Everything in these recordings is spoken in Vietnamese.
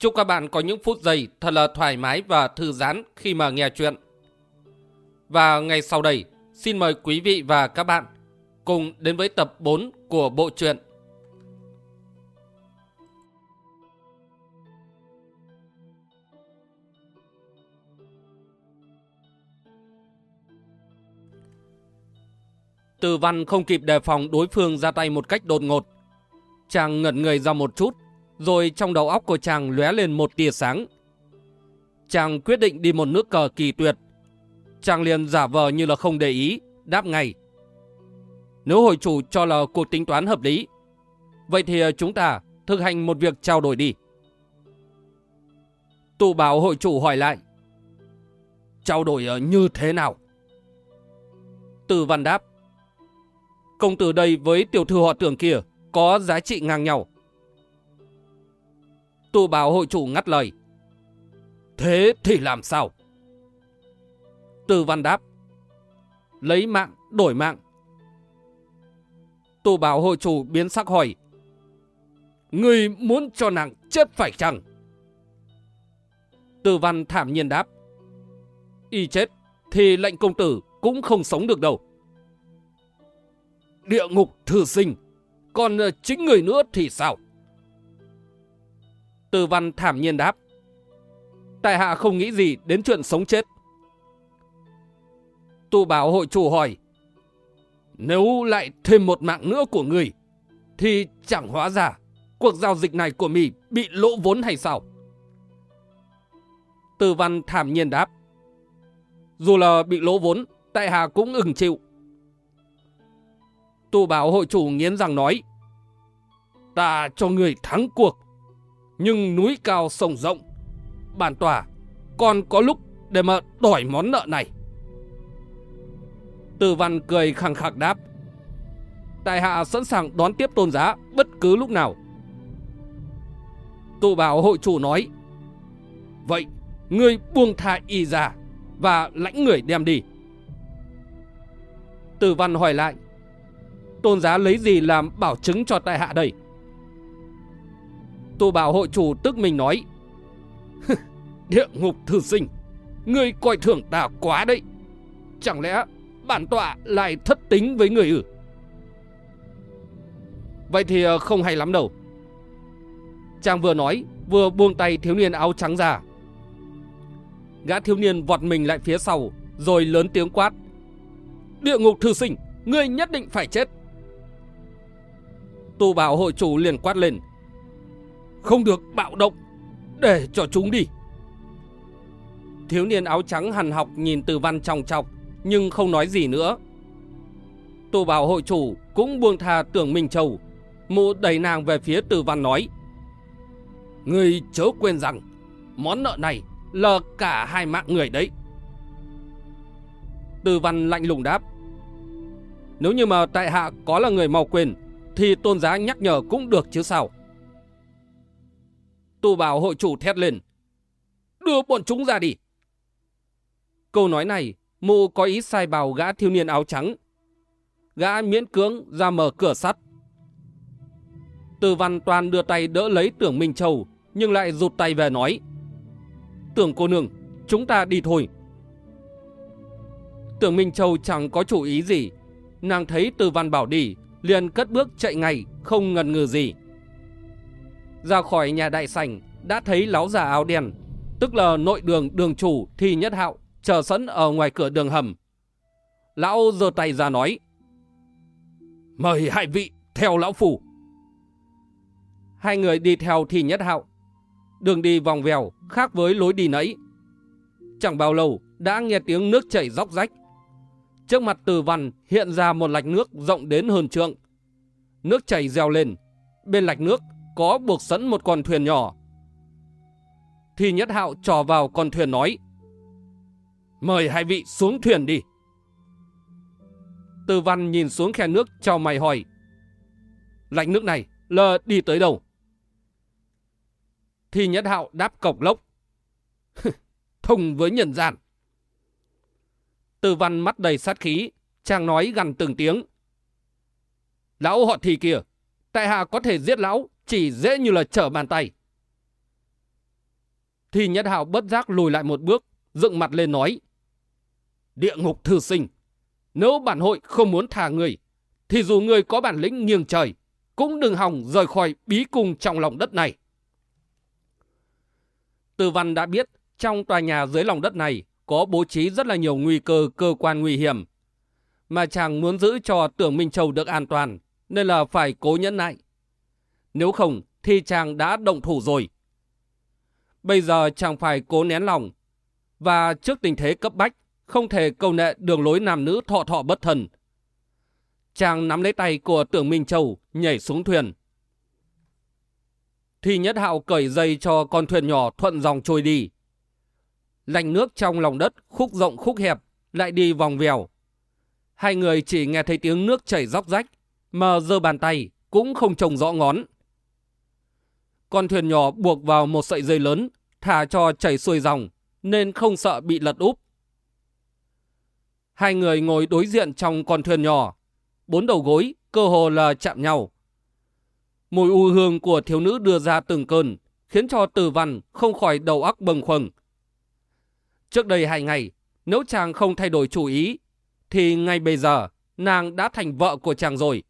Chúc các bạn có những phút giây thật là thoải mái và thư giãn khi mà nghe chuyện. Và ngay sau đây, xin mời quý vị và các bạn cùng đến với tập 4 của bộ truyện. Từ văn không kịp đề phòng đối phương ra tay một cách đột ngột. Chàng ngẩn người ra một chút rồi trong đầu óc của chàng lóe lên một tia sáng. Chàng quyết định đi một nước cờ kỳ tuyệt. Chàng liền giả vờ như là không để ý, đáp ngay. Nếu hội chủ cho là cuộc tính toán hợp lý, vậy thì ờ, chúng ta thực hành một việc trao đổi đi. Tụ bảo hội chủ hỏi lại. Trao đổi ờ, như thế nào? Từ văn đáp. Công tử đây với tiểu thư họ tưởng kia có giá trị ngang nhau. Tu bảo hội chủ ngắt lời. Thế thì làm sao? Từ văn đáp. Lấy mạng, đổi mạng. Tù bảo hội chủ biến sắc hỏi. Người muốn cho nàng chết phải chăng? Từ văn thảm nhiên đáp. Y chết thì lệnh công tử cũng không sống được đâu. Địa ngục thư sinh, còn ờ, chính người nữa thì sao? Từ văn thảm nhiên đáp. Tại hạ không nghĩ gì đến chuyện sống chết. Tu bảo hội chủ hỏi. Nếu lại thêm một mạng nữa của người, thì chẳng hóa ra cuộc giao dịch này của mì bị lỗ vốn hay sao? Từ văn thảm nhiên đáp. Dù là bị lỗ vốn, tại hạ cũng ừng chịu. Tu bảo hội chủ nghiến rằng nói. Ta cho người thắng cuộc nhưng núi cao sông rộng. Bản tòa còn có lúc để mà đòi món nợ này. Từ văn cười khẳng khắc đáp. Tài hạ sẵn sàng đón tiếp tôn giá bất cứ lúc nào. Tụ bảo hội chủ nói. Vậy, ngươi buông tha y ra và lãnh người đem đi. Từ văn hỏi lại. Tôn giá lấy gì làm bảo chứng cho tại hạ đây? Tu bảo hội chủ tức mình nói. Địa ngục thư sinh, ngươi coi thường ta quá đấy. Chẳng lẽ bản tọa lại thất tính với người ư? Vậy thì ờ, không hay lắm đâu. Chàng vừa nói, vừa buông tay thiếu niên áo trắng ra. Gã thiếu niên vọt mình lại phía sau, rồi lớn tiếng quát. Địa ngục thư sinh, ngươi nhất định phải chết. Tu bảo hội chủ liền quát lên. Không được bạo động, Để cho chúng đi. Thiếu niên áo trắng hằn học nhìn từ văn trong trọc, Nhưng không nói gì nữa. Tù bảo hội chủ cũng buông tha tưởng Minh Châu. Mụ đẩy nàng về phía từ văn nói Người chớ quên rằng, Món nợ này là cả hai mạng người đấy. Từ văn lạnh lùng đáp, Nếu như mà tại hạ có là người mau quên, Thì tôn giá nhắc nhở cũng được chứ sao? Tu bảo hội chủ thét lên. Đưa bọn chúng ra đi. Câu nói này, mụ có ý sai bào gã thiếu niên áo trắng. Gã miễn cưỡng ra mở cửa sắt. Từ văn toàn đưa tay đỡ lấy tưởng Minh Châu, nhưng lại rụt tay về nói. Tưởng cô nương, chúng ta đi thôi. Tưởng Minh Châu chẳng có chủ ý gì. Nàng thấy từ văn bảo đi, liền cất bước chạy ngay, không ngần ngừ gì. Ra khỏi nhà đại sảnh đã thấy láo già áo đen, tức là nội đường đường chủ thì nhất hạo, chờ sẵn ở ngoài cửa đường hầm. Lão giơ tay ra nói. Mời hai vị theo lão phủ. Hai người đi theo thì nhất hạo. Đường đi vòng vèo khác với lối đi nãy. Chẳng bao lâu đã nghe tiếng nước chảy róc rách. Trước mặt từ văn hiện ra một lạch nước rộng đến hơn trượng. Nước chảy reo lên. Bên lạch nước có buộc sẵn một con thuyền nhỏ. Thì nhất hạo trò vào con thuyền nói. Mời hai vị xuống thuyền đi. tư văn nhìn xuống khe nước cho mày hỏi. Lạnh nước này là đi tới đâu? Thì nhất hạo đáp cọc lốc. Thông với nhân gian. tư văn mắt đầy sát khí, chàng nói gần từng tiếng. Lão họ thì kìa, tại hạ có thể giết lão, chỉ dễ như là trở bàn tay. Thì nhất hào bất giác lùi lại một bước, dựng mặt lên nói. Địa ngục thư sinh, nếu bản hội không muốn thả người, thì dù người có bản lĩnh nghiêng trời, cũng đừng hòng rời khỏi bí cung trong lòng đất này. Từ văn đã biết trong tòa nhà dưới lòng đất này có bố trí rất là nhiều nguy cơ cơ quan nguy hiểm. Mà chàng muốn giữ cho tưởng Minh Châu được an toàn, nên là phải cố nhẫn nại. Nếu không thì chàng đã động thủ rồi. Bây giờ chàng phải cố nén lòng. Và trước tình thế cấp bách, không thể cầu nệ đường lối nam nữ thọ thọ bất thần. Chàng nắm lấy tay của tưởng Minh Châu, nhảy xuống thuyền. Thì nhất hạo cởi dây cho con thuyền nhỏ thuận dòng trôi đi. Lạnh nước trong lòng đất khúc rộng khúc hẹp, lại đi vòng vèo. Hai người chỉ nghe thấy tiếng nước chảy róc rách, mà giơ bàn tay cũng không trông rõ ngón. Con thuyền nhỏ buộc vào một sợi dây lớn, thả cho chảy xuôi dòng, nên không sợ bị lật úp. Hai người ngồi đối diện trong con thuyền nhỏ, bốn đầu gối cơ hồ là chạm nhau. Mùi u hương của thiếu nữ đưa ra từng cơn, khiến cho tử văn không khỏi đầu óc bâng khuâng. Trước đây hai ngày, nếu chàng không thay đổi chủ ý, thì ngay bây giờ nàng đã thành vợ của chàng rồi.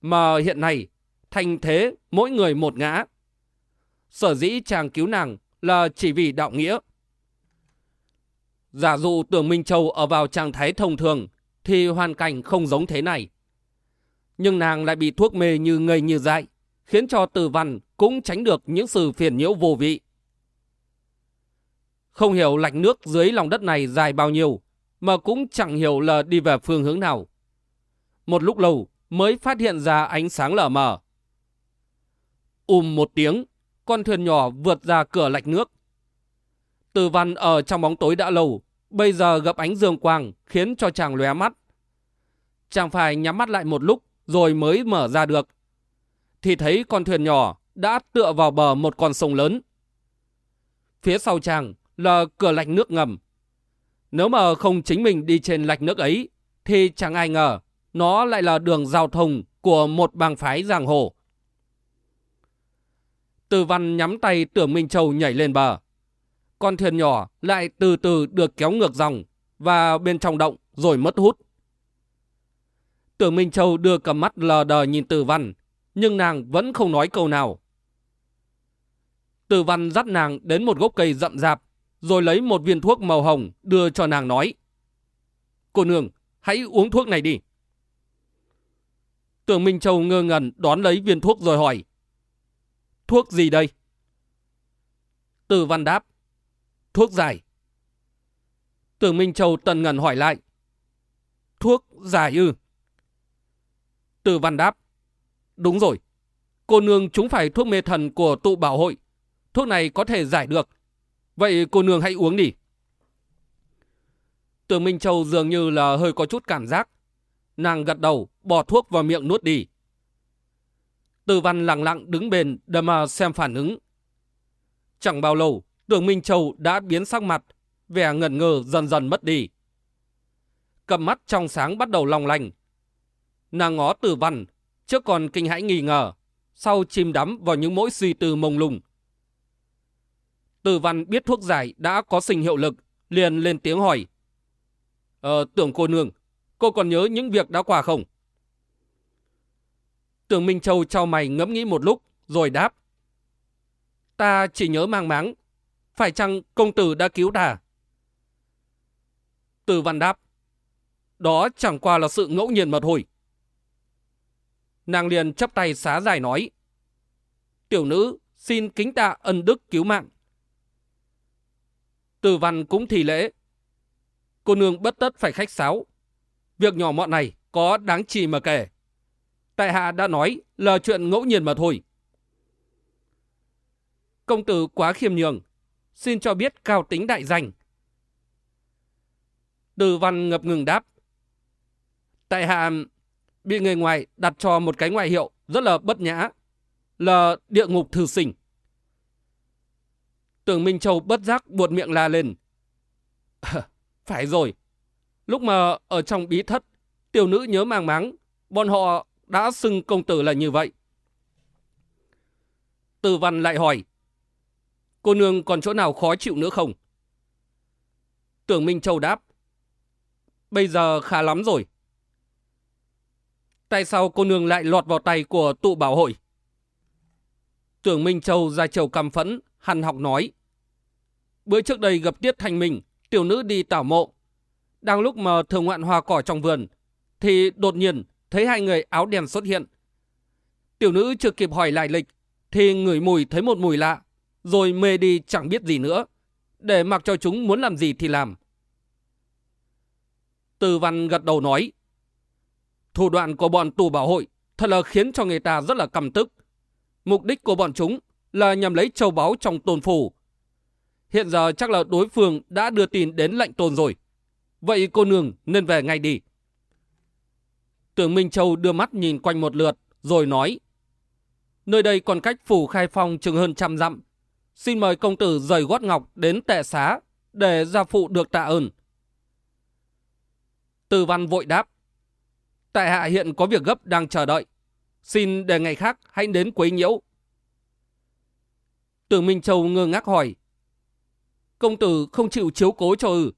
Mà hiện nay, thành thế mỗi người một ngã. Sở dĩ chàng cứu nàng là chỉ vì đạo nghĩa. Giả dụ tưởng Minh Châu ở vào trạng thái thông thường, thì hoàn cảnh không giống thế này. Nhưng nàng lại bị thuốc mê như ngây như dại, khiến cho tử văn cũng tránh được những sự phiền nhiễu vô vị. Không hiểu lạch nước dưới lòng đất này dài bao nhiêu, mà cũng chẳng hiểu là đi về phương hướng nào. Một lúc lâu mới phát hiện ra ánh sáng lờ mờ. Ùm một tiếng, con thuyền nhỏ vượt ra cửa lạch nước. Từ văn ở trong bóng tối đã lâu, bây giờ gặp ánh dương quang khiến cho chàng lóe mắt. Chàng phải nhắm mắt lại một lúc rồi mới mở ra được. Thì thấy con thuyền nhỏ đã tựa vào bờ một con sông lớn. Phía sau chàng là cửa lạch nước ngầm. Nếu mà không chính mình đi trên lạch nước ấy, thì chẳng ai ngờ nó lại là đường giao thông của một bang phái giang hồ. Từ văn nhắm tay tưởng Minh Châu nhảy lên bờ. Con thuyền nhỏ lại từ từ được kéo ngược dòng và bên trong động rồi mất hút. Tưởng Minh Châu đưa cầm mắt lờ đờ nhìn Từ Văn, nhưng nàng vẫn không nói câu nào. Từ Văn dắt nàng đến một gốc cây rậm rạp, rồi lấy một viên thuốc màu hồng đưa cho nàng nói. Cô nương, hãy uống thuốc này đi. Tưởng Minh Châu ngơ ngẩn đón lấy viên thuốc rồi hỏi. Thuốc gì đây? Từ văn đáp. Thuốc giải. Tưởng Minh Châu tần ngần hỏi lại. Thuốc giải ư? Từ văn đáp. Đúng rồi. Cô nương chúng phải thuốc mê thần của tụ bảo hội. Thuốc này có thể giải được. Vậy cô nương hãy uống đi. Tưởng Minh Châu dường như là hơi có chút cảm giác. Nàng gật đầu, bỏ thuốc vào miệng nuốt đi. Từ văn lặng lặng đứng bên để mà xem phản ứng. Chẳng bao lâu, tưởng Minh Châu đã biến sắc mặt, vẻ ngẩn ngơ dần dần mất đi. Cầm mắt trong sáng bắt đầu long lành. Nàng ngó tử văn, trước còn kinh hãi nghi ngờ, sau chìm đắm vào những mỗi suy tư mông lung. Tử văn biết thuốc giải đã có sinh hiệu lực, liền lên tiếng hỏi. Ờ, tưởng cô nương, cô còn nhớ những việc đã qua không? Tưởng Minh Châu trao mày ngẫm nghĩ một lúc, rồi đáp. Ta chỉ nhớ mang máng. Phải chăng công tử đã cứu ta? Từ văn đáp. Đó chẳng qua là sự ngẫu nhiên mà thôi. Nàng liền chấp tay xá dài nói. Tiểu nữ xin kính tạ ân đức cứu mạng. Từ văn cũng thì lễ. Cô nương bất tất phải khách sáo. Việc nhỏ mọn này có đáng chi mà kể. Tại hạ đã nói là chuyện ngẫu nhiên mà thôi. Công tử quá khiêm nhường, xin cho biết cao tính đại danh. Từ văn ngập ngừng đáp. Tại hạ bị người ngoài đặt cho một cái ngoại hiệu rất là bất nhã, là địa ngục thư sinh. Tưởng Minh Châu bất giác buột miệng la lên. phải rồi, lúc mà ở trong bí thất, tiểu nữ nhớ mang máng, bọn họ đã xưng công tử là như vậy. Từ văn lại hỏi, cô nương còn chỗ nào khó chịu nữa không? Tưởng Minh Châu đáp, bây giờ khá lắm rồi. Tại sao cô nương lại lọt vào tay của tụ bảo hội? Tưởng Minh Châu ra chầu căm phẫn, hằn học nói. Bữa trước đây gặp Tiết Thành Minh, tiểu nữ đi tảo mộ. Đang lúc mà thường ngoạn hoa cỏ trong vườn, thì đột nhiên thấy hai người áo đen xuất hiện. Tiểu nữ chưa kịp hỏi lại lịch, thì ngửi mùi thấy một mùi lạ, rồi mê đi chẳng biết gì nữa, để mặc cho chúng muốn làm gì thì làm. Từ văn gật đầu nói, thủ đoạn của bọn tù bảo hội thật là khiến cho người ta rất là căm tức. Mục đích của bọn chúng là nhằm lấy châu báu trong tôn phủ. Hiện giờ chắc là đối phương đã đưa tin đến lệnh tôn rồi. Vậy cô nương nên về ngay đi. Tưởng Minh Châu đưa mắt nhìn quanh một lượt, rồi nói. Nơi đây còn cách phủ khai phong chừng hơn trăm dặm. Xin mời công tử rời gót ngọc đến tệ xá, để gia phụ được tạ ơn. Từ văn vội đáp. Tại hạ hiện có việc gấp đang chờ đợi. Xin để ngày khác hãy đến quấy nhiễu. Tưởng Minh Châu ngơ ngác hỏi. Công tử không chịu chiếu cố cho ư.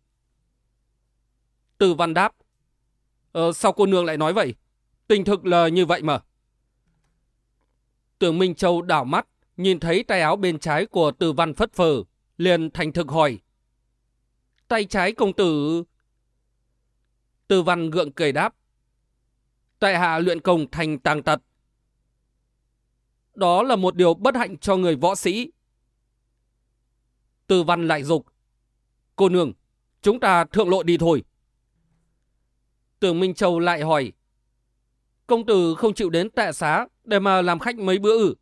Từ văn đáp. Ờ, sao cô nương lại nói vậy? Tình thực là như vậy mà. Tưởng Minh Châu đảo mắt, nhìn thấy tay áo bên trái của từ văn phất phờ, liền thành thực hỏi. Tay trái công tử... Từ văn gượng cười đáp. Tại hạ luyện công thành tàng tật. Đó là một điều bất hạnh cho người võ sĩ. Từ văn lại dục. Cô nương, chúng ta thượng lộ đi thôi. Tưởng Minh Châu lại hỏi. Công tử không chịu đến tạ xá để mà làm khách mấy bữa ư?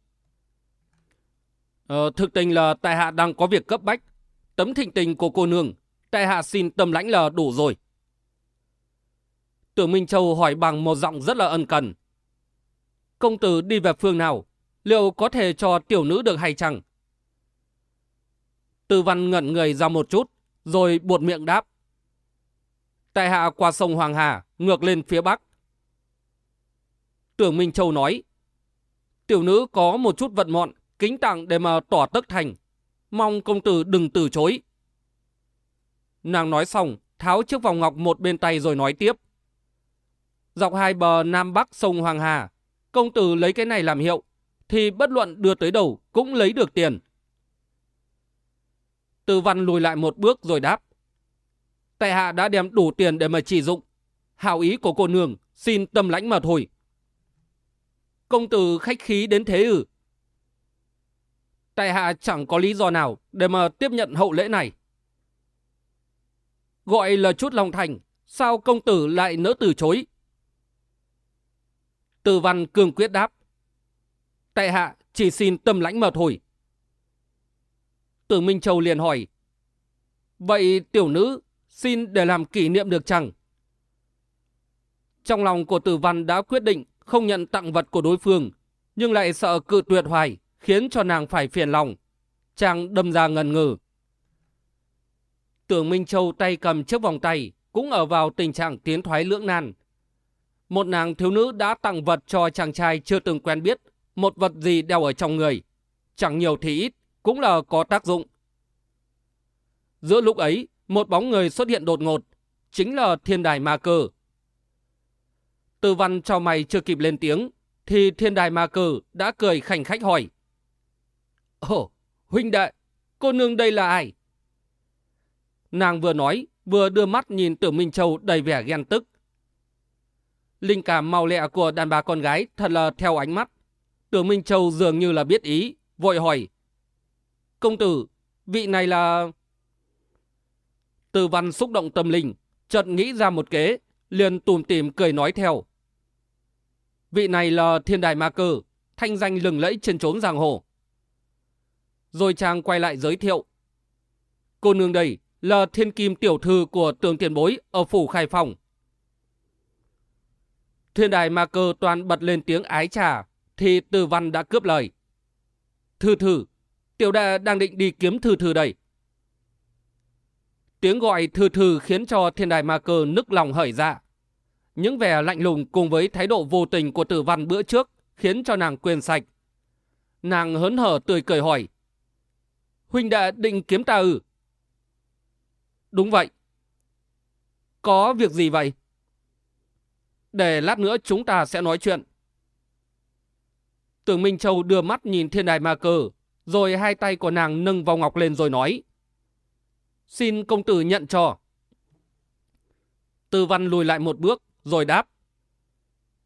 Ờ, thực tình là tại hạ đang có việc cấp bách. Tấm thịnh tình của cô nương, tại hạ xin tâm lãnh là đủ rồi. Tưởng Minh Châu hỏi bằng một giọng rất là ân cần. Công tử đi về phương nào? Liệu có thể cho tiểu nữ được hay chăng? Tư văn ngẩn người ra một chút, rồi buột miệng đáp. Tại hạ qua sông Hoàng Hà, ngược lên phía bắc. Tưởng Minh Châu nói, tiểu nữ có một chút vận mọn, kính tặng để mà tỏ tất thành. Mong công tử đừng từ chối. Nàng nói xong, tháo chiếc vòng ngọc một bên tay rồi nói tiếp. Dọc hai bờ Nam Bắc sông Hoàng Hà, công tử lấy cái này làm hiệu, thì bất luận đưa tới đầu cũng lấy được tiền. Tư văn lùi lại một bước rồi đáp. Tại hạ đã đem đủ tiền để mà chỉ dụng. Hảo ý của cô nương, xin tâm lãnh mà thôi. Công tử khách khí đến thế ư? Tại hạ chẳng có lý do nào để mà tiếp nhận hậu lễ này. Gọi là chút lòng thành, sao công tử lại nỡ từ chối? Từ văn cương quyết đáp. Tại hạ chỉ xin tâm lãnh mà thôi. Tử Minh Châu liền hỏi. Vậy tiểu nữ xin để làm kỷ niệm được chăng? Trong lòng của tử văn đã quyết định không nhận tặng vật của đối phương, nhưng lại sợ cự tuyệt hoài, khiến cho nàng phải phiền lòng. Chàng đâm ra ngần ngừ. Tưởng Minh Châu tay cầm chiếc vòng tay, cũng ở vào tình trạng tiến thoái lưỡng nan. Một nàng thiếu nữ đã tặng vật cho chàng trai chưa từng quen biết, một vật gì đeo ở trong người. Chẳng nhiều thì ít, cũng là có tác dụng. Giữa lúc ấy, một bóng người xuất hiện đột ngột, chính là thiên đài ma cơ. Tư văn cho mày chưa kịp lên tiếng, thì thiên đài ma cơ đã cười khảnh khách hỏi. Ồ, huynh đệ, cô nương đây là ai? Nàng vừa nói, vừa đưa mắt nhìn tưởng Minh Châu đầy vẻ ghen tức. Linh cảm màu lẹ của đàn bà con gái thật là theo ánh mắt. tưởng Minh Châu dường như là biết ý, vội hỏi. Công tử, vị này là... Từ văn xúc động tâm linh, chợt nghĩ ra một kế, liền tùm tìm cười nói theo. Vị này là thiên Đại ma cơ, thanh danh lừng lẫy trên trốn giang hồ. Rồi chàng quay lại giới thiệu. Cô nương đây là thiên kim tiểu thư của tường tiền bối ở phủ khai phòng. Thiên Đại ma cơ toàn bật lên tiếng ái trà, thì từ văn đã cướp lời. Thư thư, tiểu đệ đang định đi kiếm thư thư đây. Tiếng gọi thư thư khiến cho thiên đài ma cơ nức lòng hởi dạ. Những vẻ lạnh lùng cùng với thái độ vô tình của tử văn bữa trước khiến cho nàng quên sạch. Nàng hớn hở tươi cười hỏi. Huynh đệ định kiếm ta ư? Đúng vậy. Có việc gì vậy? Để lát nữa chúng ta sẽ nói chuyện. Tưởng Minh Châu đưa mắt nhìn thiên đài ma cơ, rồi hai tay của nàng nâng vào ngọc lên rồi nói. Xin công tử nhận cho. Tư văn lùi lại một bước, rồi đáp.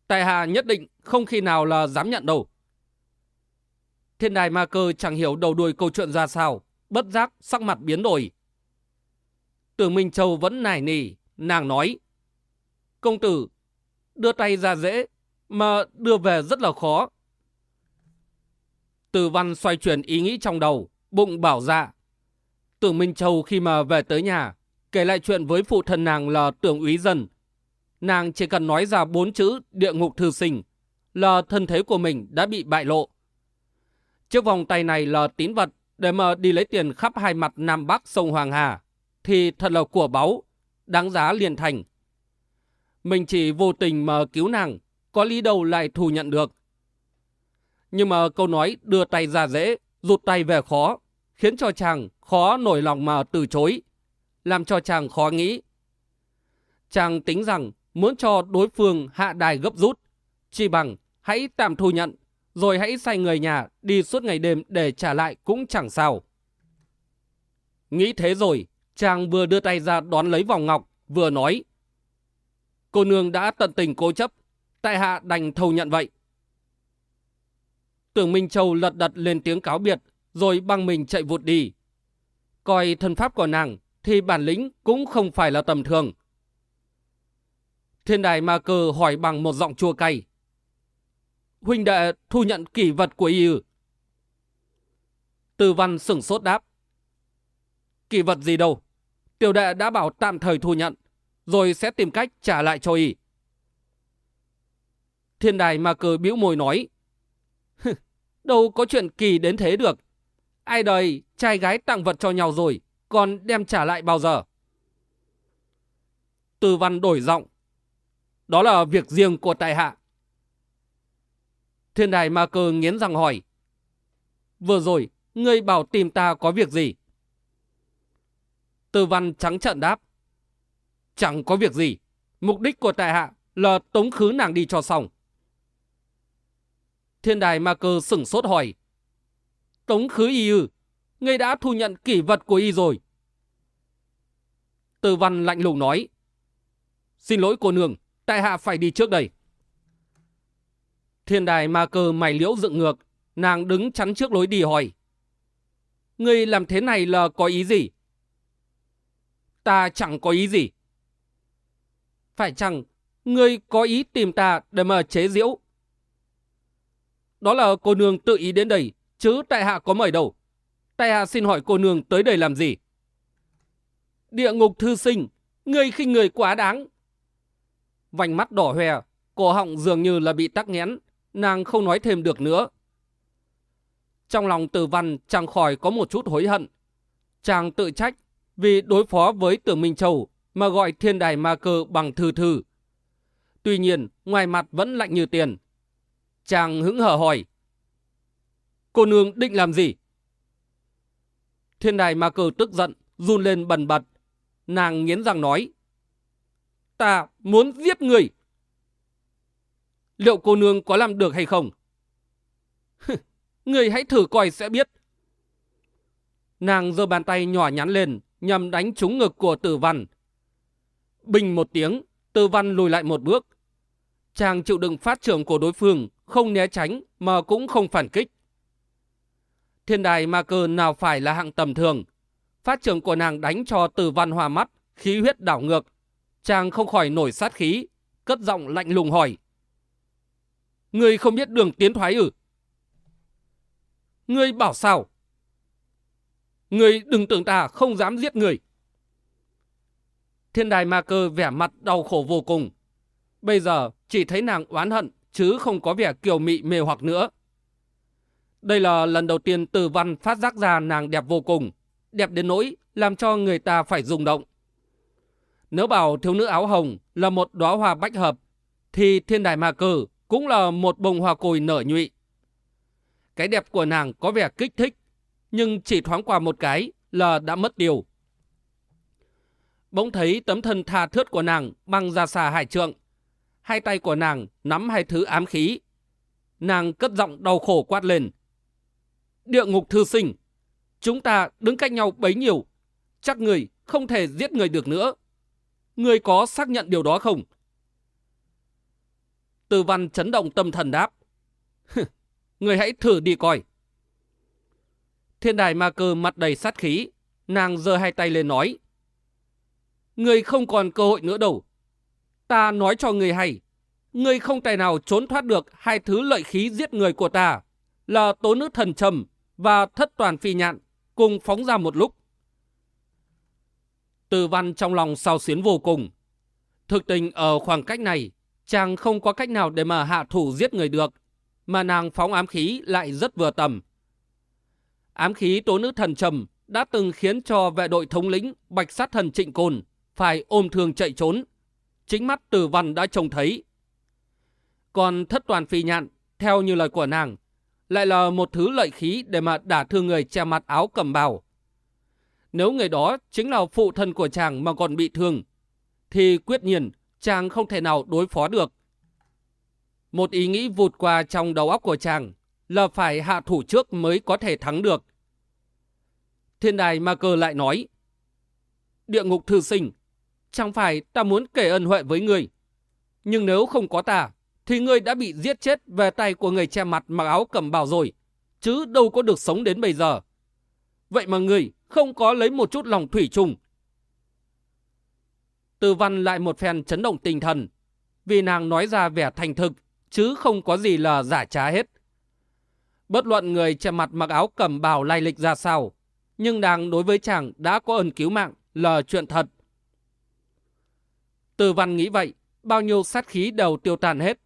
Tại hạ nhất định không khi nào là dám nhận đâu. Thiên đài ma cơ chẳng hiểu đầu đuôi câu chuyện ra sao, bất giác sắc mặt biến đổi. Tưởng Minh Châu vẫn nài nỉ, nàng nói. Công tử, đưa tay ra dễ, mà đưa về rất là khó. Từ văn xoay chuyển ý nghĩ trong đầu, bụng bảo dạ. Tưởng Minh Châu khi mà về tới nhà, kể lại chuyện với phụ thân nàng là tưởng úy dân. Nàng chỉ cần nói ra bốn chữ địa ngục thư sinh, là thân thế của mình đã bị bại lộ. Chiếc vòng tay này là tín vật để mà đi lấy tiền khắp hai mặt Nam Bắc sông Hoàng Hà, thì thật là của báu, đáng giá liền thành. Mình chỉ vô tình mà cứu nàng, có lý đâu lại thù nhận được. Nhưng mà câu nói đưa tay ra dễ, rụt tay về khó, khiến cho chàng khó nổi lòng mà từ chối, làm cho chàng khó nghĩ. Chàng tính rằng muốn cho đối phương hạ đài gấp rút, chỉ bằng hãy tạm thu nhận, rồi hãy sai người nhà đi suốt ngày đêm để trả lại cũng chẳng sao. Nghĩ thế rồi, chàng vừa đưa tay ra đón lấy vòng ngọc, vừa nói. Cô nương đã tận tình cố chấp, tại hạ đành thâu nhận vậy. Tưởng Minh Châu lật đật lên tiếng cáo biệt, rồi băng mình chạy vụt đi. Coi thân pháp của nàng, thì bản lĩnh cũng không phải là tầm thường. Thiên đài ma cơ hỏi bằng một giọng chua cay. Huynh đệ thu nhận kỷ vật của y ư? Tư văn sửng sốt đáp. Kỷ vật gì đâu? Tiểu đệ đã bảo tạm thời thu nhận, rồi sẽ tìm cách trả lại cho y. Thiên đài ma cơ bĩu môi nói. Đâu có chuyện kỳ đến thế được. Ai đời trai gái tặng vật cho nhau rồi, còn đem trả lại bao giờ? Tư văn đổi giọng. Đó là việc riêng của tại hạ. Thiên đài ma cơ nghiến răng hỏi. Vừa rồi, ngươi bảo tìm ta có việc gì? Tư văn trắng trợn đáp. Chẳng có việc gì. Mục đích của tại hạ là tống khứ nàng đi cho xong. Thiên đài ma cơ sửng sốt hỏi. Tống khứ y ư? Ngươi đã thu nhận kỷ vật của y rồi. Tư văn lạnh lùng nói. Xin lỗi cô nương, tại hạ phải đi trước đây. Thiên đài ma cơ mày liễu dựng ngược, nàng đứng chắn trước lối đi hỏi. Ngươi làm thế này là có ý gì? Ta chẳng có ý gì. Phải chăng ngươi có ý tìm ta để mà chế diễu? Đó là cô nương tự ý đến đây, chứ tại hạ có mời đâu. Tại hạ xin hỏi cô nương tới đây làm gì? Địa ngục thư sinh, ngươi khinh người quá đáng. Vành mắt đỏ hoe, cổ họng dường như là bị tắc nghẽn, nàng không nói thêm được nữa. Trong lòng tử văn chẳng khỏi có một chút hối hận. Chàng tự trách vì đối phó với tưởng Minh Châu mà gọi thiên đài ma cơ bằng thư thư. Tuy nhiên, ngoài mặt vẫn lạnh như tiền. Chàng hững hờ hỏi. Cô nương định làm gì? Thiên đài ma cơ tức giận, run lên bần bật. Nàng nghiến răng nói. Ta muốn giết người. Liệu cô nương có làm được hay không? người hãy thử coi sẽ biết. Nàng giơ bàn tay nhỏ nhắn lên, nhằm đánh trúng ngực của tử văn. Bình một tiếng, tử văn lùi lại một bước. Chàng chịu đựng phát trưởng của đối phương, không né tránh mà cũng không phản kích. Thiên đài ma cơ nào phải là hạng tầm thường. Phát trưởng của nàng đánh cho từ văn hòa mắt, khí huyết đảo ngược. Chàng không khỏi nổi sát khí, cất giọng lạnh lùng hỏi. Ngươi không biết đường tiến thoái ư? Ngươi bảo sao? Người đừng tưởng ta không dám giết người. Thiên đài ma cơ vẻ mặt đau khổ vô cùng. Bây giờ chỉ thấy nàng oán hận chứ không có vẻ kiều mị mê hoặc nữa. Đây là lần đầu tiên từ văn phát giác ra nàng đẹp vô cùng, đẹp đến nỗi làm cho người ta phải rung động. Nếu bảo thiếu nữ áo hồng là một đóa hoa bách hợp, thì thiên đài ma cử cũng là một bông hoa cồi nở nhụy. Cái đẹp của nàng có vẻ kích thích, nhưng chỉ thoáng qua một cái là đã mất điều. Bỗng thấy tấm thân tha thướt của nàng băng ra xa hải trượng. Hai tay của nàng nắm hai thứ ám khí. Nàng cất giọng đau khổ quát lên. Địa ngục thư sinh, chúng ta đứng cách nhau bấy nhiêu. Chắc người không thể giết người được nữa. Người có xác nhận điều đó không? Từ văn chấn động tâm thần đáp. người hãy thử đi coi. Thiên đài ma cơ mặt đầy sát khí. Nàng giơ hai tay lên nói. Người không còn cơ hội nữa đâu. Ta nói cho người hay. Người không tài nào trốn thoát được hai thứ lợi khí giết người của ta. Là tố nữ thần trầm và thất toàn phi nhạn cùng phóng ra một lúc. Từ văn trong lòng sao xuyến vô cùng. Thực tình ở khoảng cách này, chàng không có cách nào để mà hạ thủ giết người được, mà nàng phóng ám khí lại rất vừa tầm. Ám khí tố nữ thần trầm đã từng khiến cho vệ đội thống lĩnh bạch sát thần trịnh Cồn phải ôm thương chạy trốn. Chính mắt từ văn đã trông thấy. Còn thất toàn phi nhạn, theo như lời của nàng, lại là một thứ lợi khí để mà đả thương người che mặt áo cầm bào. Nếu người đó chính là phụ thân của chàng mà còn bị thương, thì quyết nhiên chàng không thể nào đối phó được. Một ý nghĩ vụt qua trong đầu óc của chàng là phải hạ thủ trước mới có thể thắng được. Thiên đài ma cơ lại nói, Địa ngục thư sinh, chẳng phải ta muốn kể ân huệ với người. Nhưng nếu không có ta, thì ngươi đã bị giết chết về tay của người che mặt mặc áo cầm bào rồi, chứ đâu có được sống đến bây giờ. Vậy mà ngươi không có lấy một chút lòng thủy chung. Từ văn lại một phen chấn động tinh thần, vì nàng nói ra vẻ thành thực, chứ không có gì là giả trá hết. Bất luận người che mặt mặc áo cầm bào lai lịch ra sao, nhưng nàng đối với chàng đã có ơn cứu mạng là chuyện thật. Từ văn nghĩ vậy, bao nhiêu sát khí đều tiêu tan hết.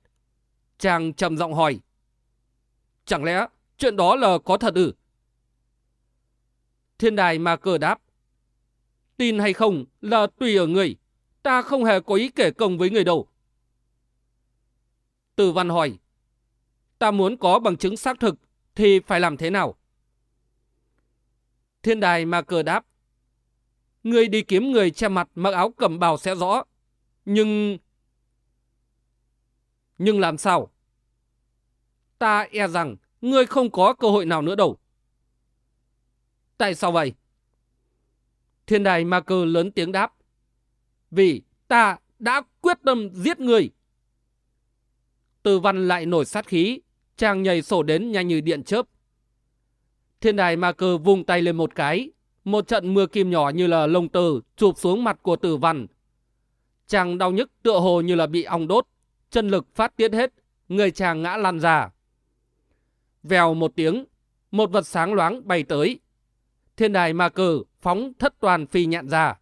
Chàng trầm giọng hỏi. Chẳng lẽ chuyện đó là có thật ư? Thiên đài mà cờ đáp. Tin hay không là tùy ở người. Ta không hề có ý kể công với người đâu. Từ văn hỏi. Ta muốn có bằng chứng xác thực thì phải làm thế nào? Thiên đài mà cờ đáp. Người đi kiếm người che mặt mặc áo cầm bào sẽ rõ. Nhưng... Nhưng làm sao? Ta e rằng ngươi không có cơ hội nào nữa đâu. Tại sao vậy? Thiên đài ma cơ lớn tiếng đáp. Vì ta đã quyết tâm giết người. Từ văn lại nổi sát khí, chàng nhảy sổ đến nhanh như điện chớp. Thiên đài ma cơ vung tay lên một cái, một trận mưa kim nhỏ như là lông từ chụp xuống mặt của tử văn. Chàng đau nhức tựa hồ như là bị ong đốt, chân lực phát tiết hết, người chàng ngã lăn ra. Vèo một tiếng, một vật sáng loáng bay tới. Thiên đài ma cờ phóng thất toàn phi nhạn ra.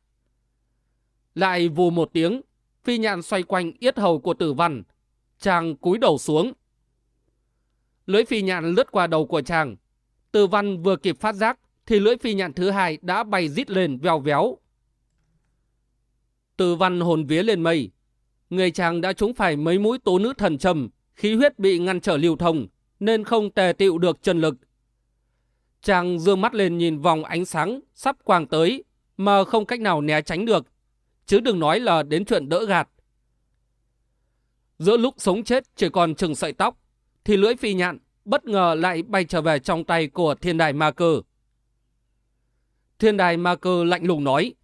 Lại vù một tiếng, phi nhạn xoay quanh yết hầu của tử văn. Chàng cúi đầu xuống. Lưỡi phi nhạn lướt qua đầu của chàng. Tử văn vừa kịp phát giác thì lưỡi phi nhạn thứ hai đã bay rít lên vèo véo. Tử văn hồn vía lên mây. Người chàng đã trúng phải mấy mũi tố nữ thần trầm, khí huyết bị ngăn trở lưu thông, nên không tề tựu được chân lực. Chàng dương mắt lên nhìn vòng ánh sáng sắp quang tới mà không cách nào né tránh được, chứ đừng nói là đến chuyện đỡ gạt. Giữa lúc sống chết chỉ còn chừng sợi tóc, thì lưỡi phi nhạn bất ngờ lại bay trở về trong tay của thiên đài ma cơ. Thiên đài ma cơ lạnh lùng nói,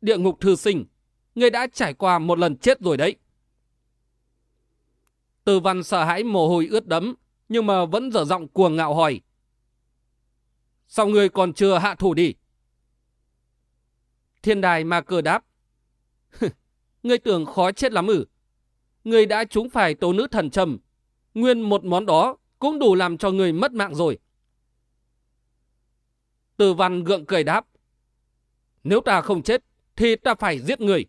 Địa ngục thư sinh, ngươi đã trải qua một lần chết rồi đấy. Từ văn sợ hãi mồ hôi ướt đẫm, nhưng mà vẫn dở giọng cuồng ngạo hỏi. Sao ngươi còn chưa hạ thủ đi? Thiên đài ma cơ đáp. ngươi tưởng khó chết lắm ư? Ngươi đã trúng phải tố nữ thần trầm. Nguyên một món đó cũng đủ làm cho ngươi mất mạng rồi. Từ văn gượng cười đáp. Nếu ta không chết, thì ta phải giết người.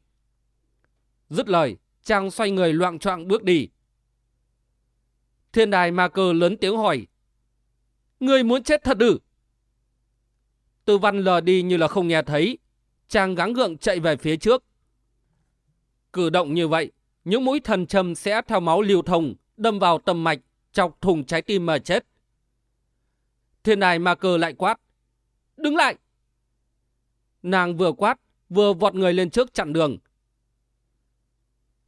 Dứt lời, chàng xoay người loạn trọng bước đi. Thiên đài ma cơ lớn tiếng hỏi. Người muốn chết thật ư? Tư văn lờ đi như là không nghe thấy. Chàng gắng gượng chạy về phía trước. Cử động như vậy, những mũi thần châm sẽ theo máu lưu thông, đâm vào tâm mạch, chọc thùng trái tim mà chết. Thiên đài ma cơ lại quát. Đứng lại! Nàng vừa quát, vừa vọt người lên trước chặn đường.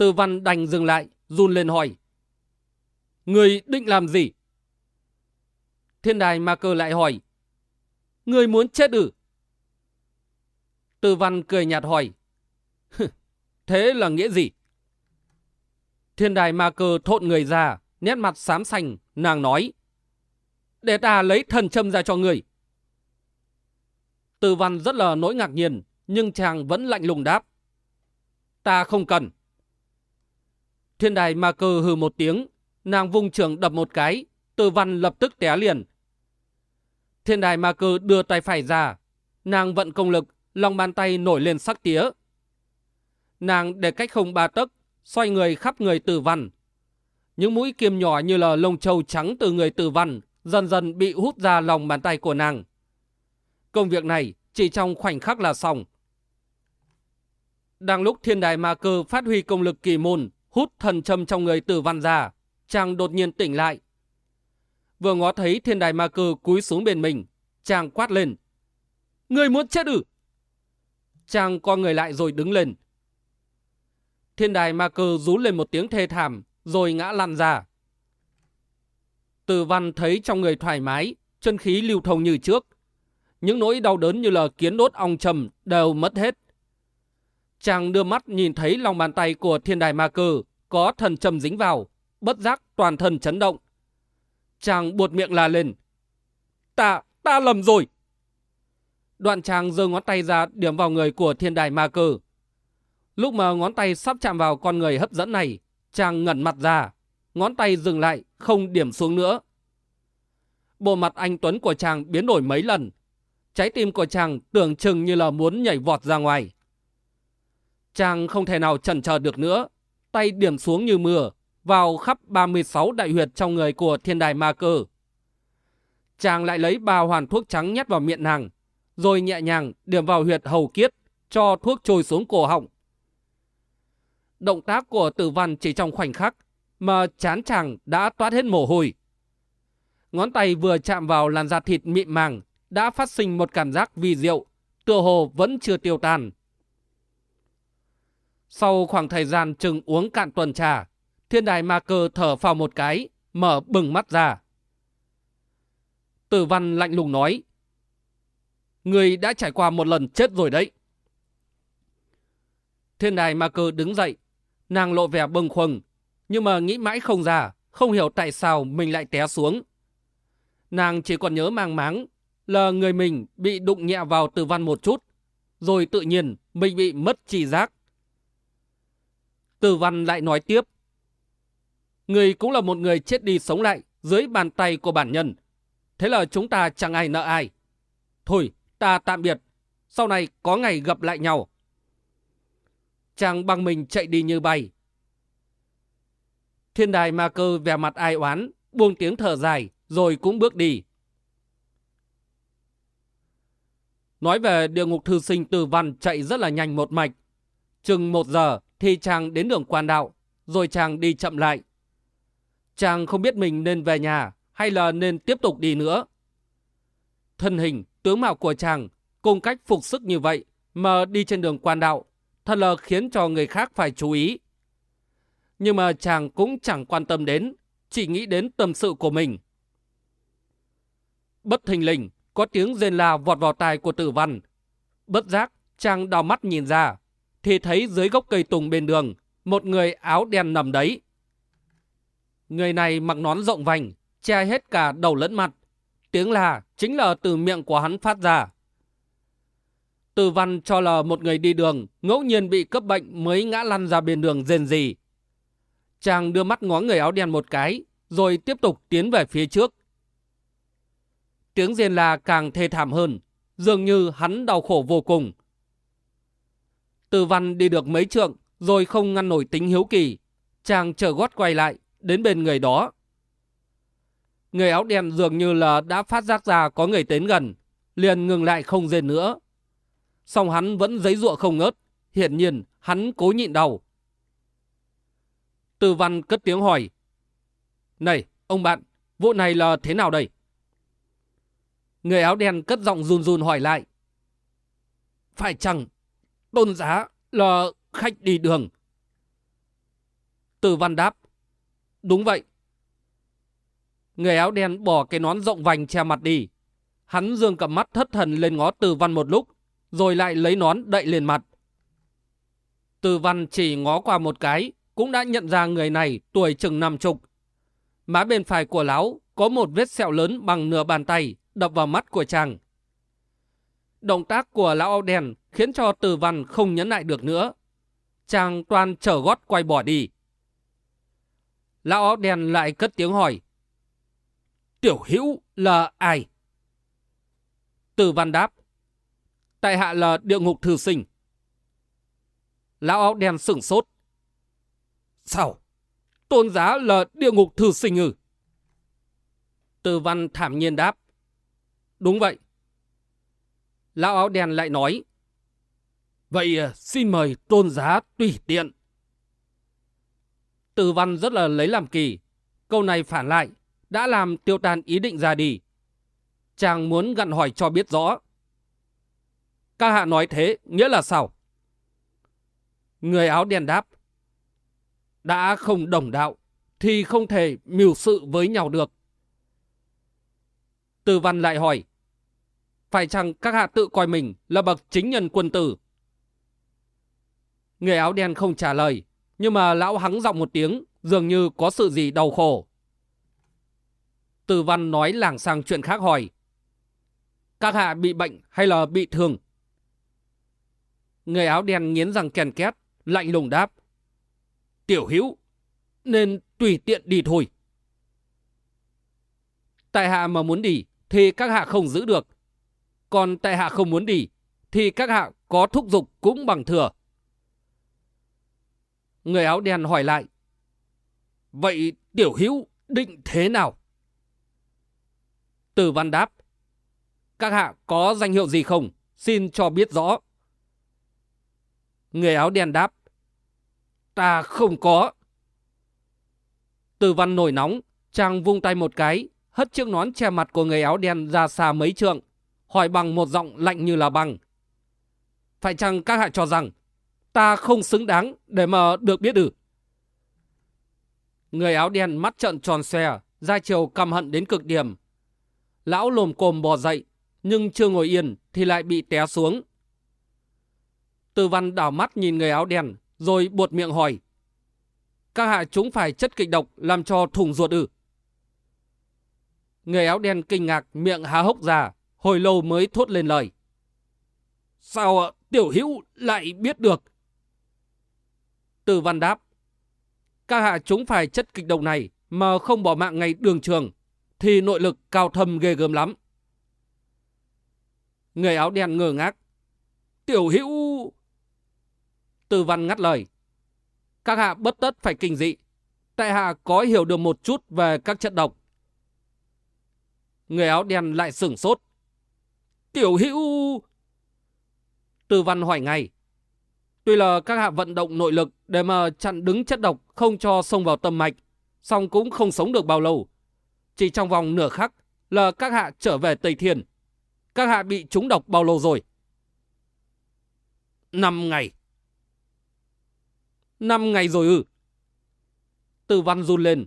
Tư văn đành dừng lại, run lên hỏi. Người định làm gì? Thiên đài ma cơ lại hỏi. Người muốn chết ư? Tư văn cười nhạt hỏi. Thế là nghĩa gì? Thiên đài ma cơ thộn người ra, nét mặt xám xanh, nàng nói. Để ta lấy thần châm ra cho người. Tư văn rất là nỗi ngạc nhiên, nhưng chàng vẫn lạnh lùng đáp. Ta không cần. Thiên đài ma cơ hừ một tiếng, nàng vung trường đập một cái, tư văn lập tức té liền. Thiên đài ma cơ đưa tay phải ra, nàng vận công lực, lòng bàn tay nổi lên sắc tía. Nàng để cách không ba tấc, xoay người khắp người tử văn. Những mũi kim nhỏ như là lông trâu trắng từ người tử văn dần dần bị hút ra lòng bàn tay của nàng. Công việc này chỉ trong khoảnh khắc là xong. Đang lúc thiên đài ma cơ phát huy công lực kỳ môn, hút thần châm trong người tử văn ra, chàng đột nhiên tỉnh lại. Vừa ngó thấy thiên đài ma cơ cúi xuống bên mình, chàng quát lên. Người muốn chết ư? Chàng co người lại rồi đứng lên. Thiên đài ma cơ rú lên một tiếng thê thảm, rồi ngã lăn ra. Từ văn thấy trong người thoải mái, chân khí lưu thông như trước. Những nỗi đau đớn như là kiến đốt ong trầm đều mất hết. Chàng đưa mắt nhìn thấy lòng bàn tay của thiên đài ma cơ có thần trầm dính vào, bất giác toàn thân chấn động. Chàng buột miệng la lên. Ta, ta lầm rồi. Đoạn chàng giơ ngón tay ra điểm vào người của thiên đài ma cơ. Lúc mà ngón tay sắp chạm vào con người hấp dẫn này, chàng ngẩn mặt ra, ngón tay dừng lại, không điểm xuống nữa. Bộ mặt anh Tuấn của chàng biến đổi mấy lần. Trái tim của chàng tưởng chừng như là muốn nhảy vọt ra ngoài. Chàng không thể nào chần chờ được nữa, tay điểm xuống như mưa, vào khắp 36 đại huyệt trong người của thiên đài ma cơ. Chàng lại lấy ba hoàn thuốc trắng nhét vào miệng nàng, rồi nhẹ nhàng điểm vào huyệt hầu kiết, cho thuốc trôi xuống cổ họng. Động tác của tử văn chỉ trong khoảnh khắc, mà chán chàng đã toát hết mồ hôi. Ngón tay vừa chạm vào làn da thịt mịn màng, đã phát sinh một cảm giác vi diệu, tựa hồ vẫn chưa tiêu tan. Sau khoảng thời gian chừng uống cạn tuần trà, thiên đài ma cơ thở phào một cái, mở bừng mắt ra. Tử văn lạnh lùng nói, Người đã trải qua một lần chết rồi đấy. Thiên đài ma cơ đứng dậy, nàng lộ vẻ bâng khuâng, nhưng mà nghĩ mãi không ra, không hiểu tại sao mình lại té xuống. Nàng chỉ còn nhớ mang máng là người mình bị đụng nhẹ vào tử văn một chút, rồi tự nhiên mình bị mất chỉ giác. Tử văn lại nói tiếp. Người cũng là một người chết đi sống lại dưới bàn tay của bản nhân. Thế là chúng ta chẳng ai nợ ai. Thôi, ta tạm biệt. Sau này có ngày gặp lại nhau. Chàng bằng mình chạy đi như bay. Thiên đài ma cơ vẻ mặt ai oán, buông tiếng thở dài, rồi cũng bước đi. Nói về địa ngục thư sinh từ văn chạy rất là nhanh một mạch. Chừng một giờ thì chàng đến đường quan đạo, rồi chàng đi chậm lại. Chàng không biết mình nên về nhà hay là nên tiếp tục đi nữa. Thân hình, tướng mạo của chàng cùng cách phục sức như vậy mà đi trên đường quan đạo thật là khiến cho người khác phải chú ý. Nhưng mà chàng cũng chẳng quan tâm đến, chỉ nghĩ đến tâm sự của mình. Bất thình lình, có tiếng rên la vọt vào tai của tử văn. Bất giác, chàng đào mắt nhìn ra, thì thấy dưới gốc cây tùng bên đường, một người áo đen nằm đấy. Người này mặc nón rộng vành, che hết cả đầu lẫn mặt. Tiếng là chính là từ miệng của hắn phát ra. Từ văn cho là một người đi đường, ngẫu nhiên bị cấp bệnh mới ngã lăn ra bên đường rền gì. Chàng đưa mắt ngó người áo đen một cái, rồi tiếp tục tiến về phía trước. Tiếng rên là càng thê thảm hơn, dường như hắn đau khổ vô cùng. Từ văn đi được mấy trượng, rồi không ngăn nổi tính hiếu kỳ. Chàng chờ gót quay lại, đến bên người đó. Người áo đen dường như là đã phát giác ra có người đến gần, liền ngừng lại không rên nữa. Song hắn vẫn giấy ruộng không ngớt, hiển nhiên hắn cố nhịn đầu. Từ văn cất tiếng hỏi. Này, ông bạn, vụ này là thế nào đây? Người áo đen cất giọng run run hỏi lại. Phải chăng tôn giá là khách đi đường? Từ văn đáp. Đúng vậy. Người áo đen bỏ cái nón rộng vành che mặt đi. Hắn dương cầm mắt thất thần lên ngó từ văn một lúc, rồi lại lấy nón đậy lên mặt. Từ văn chỉ ngó qua một cái, cũng đã nhận ra người này tuổi chừng năm chục. Má bên phải của lão có một vết sẹo lớn bằng nửa bàn tay đập vào mắt của chàng. Động tác của lão áo đen khiến cho từ văn không nhấn lại được nữa. Chàng toàn trở gót quay bỏ đi. Lão áo đen lại cất tiếng hỏi. Tiểu hữu là ai? Từ văn đáp. Tại hạ là địa ngục thư sinh. Lão áo đen sửng sốt. Sao? Tôn giá là địa ngục thư sinh ư? Từ văn thảm nhiên đáp. Đúng vậy. Lão áo đen lại nói. Vậy ờ, xin mời tôn giá tùy tiện. Từ văn rất là lấy làm kỳ. Câu này phản lại, đã làm tiêu tan ý định ra đi. Chàng muốn gặn hỏi cho biết rõ. Các hạ nói thế, nghĩa là sao? Người áo đen đáp. Đã không đồng đạo, thì không thể mưu sự với nhau được. Từ văn lại hỏi. Phải chăng các hạ tự coi mình là bậc chính nhân quân tử? Người áo đen không trả lời, nhưng mà lão hắng giọng một tiếng, dường như có sự gì đau khổ. Từ văn nói lảng sang chuyện khác hỏi. Các hạ bị bệnh hay là bị thương? Người áo đen nghiến răng kèn két, lạnh lùng đáp. Tiểu hữu, nên tùy tiện đi thôi. Tại hạ mà muốn đi, thì các hạ không giữ được. Còn tại hạ không muốn đi, thì các hạ có thúc giục cũng bằng thừa. Người áo đen hỏi lại. Vậy tiểu hữu định thế nào? Từ văn đáp. Các hạ có danh hiệu gì không? Xin cho biết rõ. Người áo đen đáp. Ta không có. Từ văn nổi nóng, chàng vung tay một cái, hất chiếc nón che mặt của người áo đen ra xa mấy trượng, hỏi bằng một giọng lạnh như là băng. Phải chăng các hạ cho rằng ta không xứng đáng để mà được biết ư? Người áo đen mắt trợn tròn xòe, ra chiều căm hận đến cực điểm. Lão lồm cồm bò dậy, nhưng chưa ngồi yên thì lại bị té xuống. Từ văn đảo mắt nhìn người áo đen, rồi buột miệng hỏi. Các hạ chúng phải chất kịch độc làm cho thùng ruột ư? Người áo đen kinh ngạc miệng há hốc ra, hồi lâu mới thốt lên lời. Sao tiểu hữu lại biết được? Từ văn đáp. Các hạ chúng phải chất kịch độc này mà không bỏ mạng ngay đường trường, thì nội lực cao thâm ghê gớm lắm. Người áo đen ngơ ngác. Tiểu hữu... Từ văn ngắt lời. Các hạ bất tất phải kinh dị. Tại hạ có hiểu được một chút về các chất độc. Người áo đen lại sửng sốt. Tiểu hữu... Từ văn hỏi ngay. Tuy là các hạ vận động nội lực để mà chặn đứng chất độc không cho xông vào tâm mạch, song cũng không sống được bao lâu. Chỉ trong vòng nửa khắc là các hạ trở về Tây Thiên. Các hạ bị trúng độc bao lâu rồi? Năm ngày. Năm ngày rồi ư? Từ văn run lên.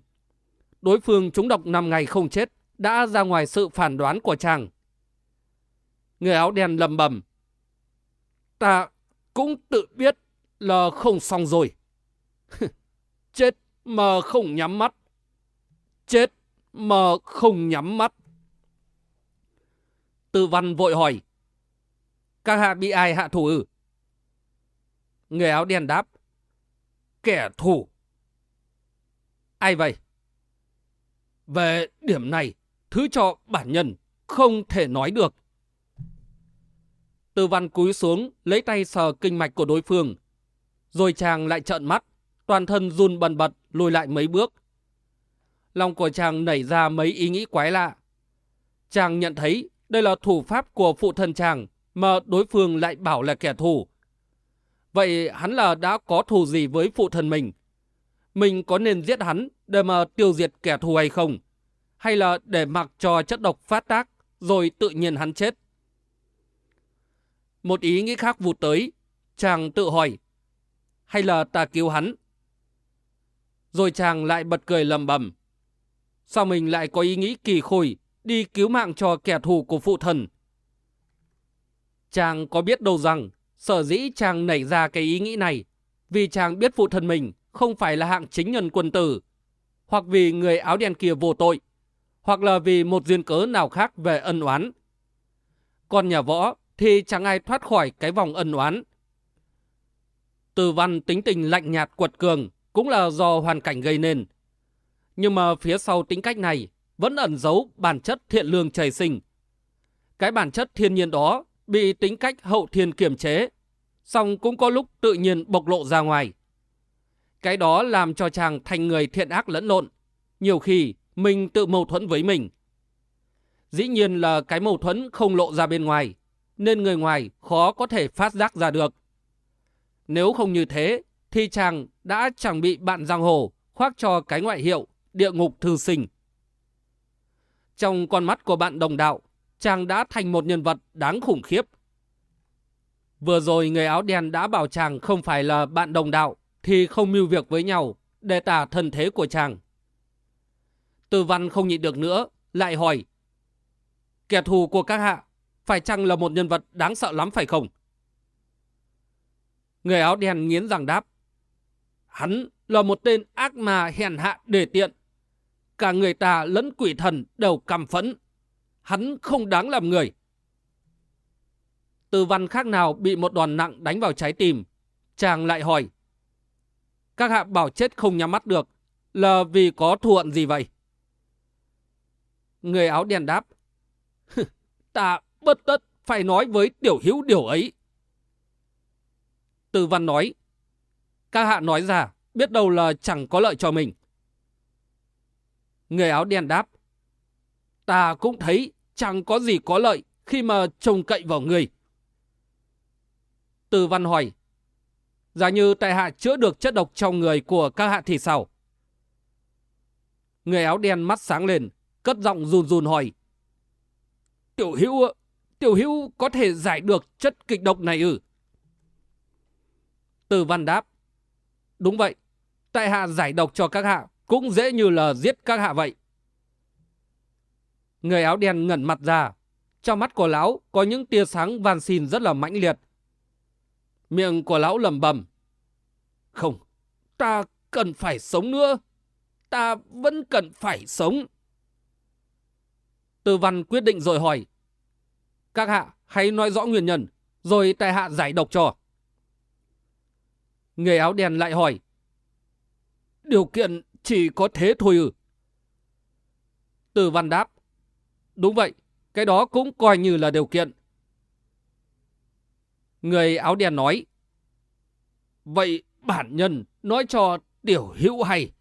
Đối phương trúng độc năm ngày không chết, đã ra ngoài sự phản đoán của chàng. Người áo đen lầm bầm. Ta cũng tự biết là không xong rồi. chết mà không nhắm mắt. Chết mà không nhắm mắt. Tư văn vội hỏi. Các hạ bị ai hạ thủ ư? Người áo đen đáp. Kẻ thù. Ai vậy? Về điểm này, thứ cho bản nhân không thể nói được. Từ văn cúi xuống, lấy tay sờ kinh mạch của đối phương. Rồi chàng lại trợn mắt, toàn thân run bần bật, lùi lại mấy bước. Lòng của chàng nảy ra mấy ý nghĩ quái lạ. Chàng nhận thấy đây là thủ pháp của phụ thân chàng, mà đối phương lại bảo là kẻ thù. Vậy hắn là đã có thù gì với phụ thân mình? Mình có nên giết hắn để mà tiêu diệt kẻ thù hay không? Hay là để mặc cho chất độc phát tác rồi tự nhiên hắn chết? Một ý nghĩ khác vụt tới, chàng tự hỏi, hay là ta cứu hắn? Rồi chàng lại bật cười lầm bầm. Sao mình lại có ý nghĩ kỳ khôi đi cứu mạng cho kẻ thù của phụ thần? Chàng có biết đâu rằng, sở dĩ chàng nảy ra cái ý nghĩ này, vì chàng biết phụ thần mình không phải là hạng chính nhân quân tử, hoặc vì người áo đen kia vô tội, hoặc là vì một duyên cớ nào khác về ân oán. Còn nhà võ thì chẳng ai thoát khỏi cái vòng ân oán. Từ văn tính tình lạnh nhạt quật cường cũng là do hoàn cảnh gây nên. Nhưng mà phía sau tính cách này vẫn ẩn giấu bản chất thiện lương trời sinh. Cái bản chất thiên nhiên đó bị tính cách hậu thiên kiềm chế, song cũng có lúc tự nhiên bộc lộ ra ngoài. Cái đó làm cho chàng thành người thiện ác lẫn lộn. Nhiều khi mình tự mâu thuẫn với mình. Dĩ nhiên là cái mâu thuẫn không lộ ra bên ngoài, nên người ngoài khó có thể phát giác ra được. Nếu không như thế, thì chàng đã chẳng bị bạn giang hồ khoác cho cái ngoại hiệu địa ngục thư sinh. Trong con mắt của bạn đồng đạo, chàng đã thành một nhân vật đáng khủng khiếp. Vừa rồi người áo đen đã bảo chàng không phải là bạn đồng đạo, thì không mưu việc với nhau để tả thân thế của chàng. Tư văn không nhịn được nữa, lại hỏi. Kẻ thù của các hạ, phải chăng là một nhân vật đáng sợ lắm phải không? Người áo đen nghiến răng đáp. Hắn là một tên ác mà hèn hạ đề tiện. Cả người ta lẫn quỷ thần đều căm phẫn. Hắn không đáng làm người. Từ văn khác nào bị một đòn nặng đánh vào trái tim. Chàng lại hỏi. Các hạ bảo chết không nhắm mắt được là vì có thuận gì vậy? Người áo đen đáp. ta bất tất phải nói với tiểu hữu điều ấy. Từ văn nói. Các hạ nói ra, biết đâu là chẳng có lợi cho mình. Người áo đen đáp. Ta cũng thấy chẳng có gì có lợi khi mà trông cậy vào người. Từ văn hỏi. Giả như tại hạ chữa được chất độc trong người của các hạ thì sao? Người áo đen mắt sáng lên, cất giọng run run hỏi. Tiểu hữu, tiểu hữu có thể giải được chất kịch độc này ư? Từ văn đáp. Đúng vậy, tại hạ giải độc cho các hạ cũng dễ như là giết các hạ vậy. Người áo đen ngẩn mặt ra, trong mắt của lão có những tia sáng van xin rất là mãnh liệt. Miệng của lão lầm bầm. Không, ta cần phải sống nữa. Ta vẫn cần phải sống. Tư văn quyết định rồi hỏi. Các hạ hãy nói rõ nguyên nhân, rồi tại hạ giải độc cho. Người áo đen lại hỏi. Điều kiện chỉ có thế thôi ư? Từ văn đáp. Đúng vậy, cái đó cũng coi như là điều kiện. Người áo đen nói. Vậy bản nhân nói cho tiểu hữu hay.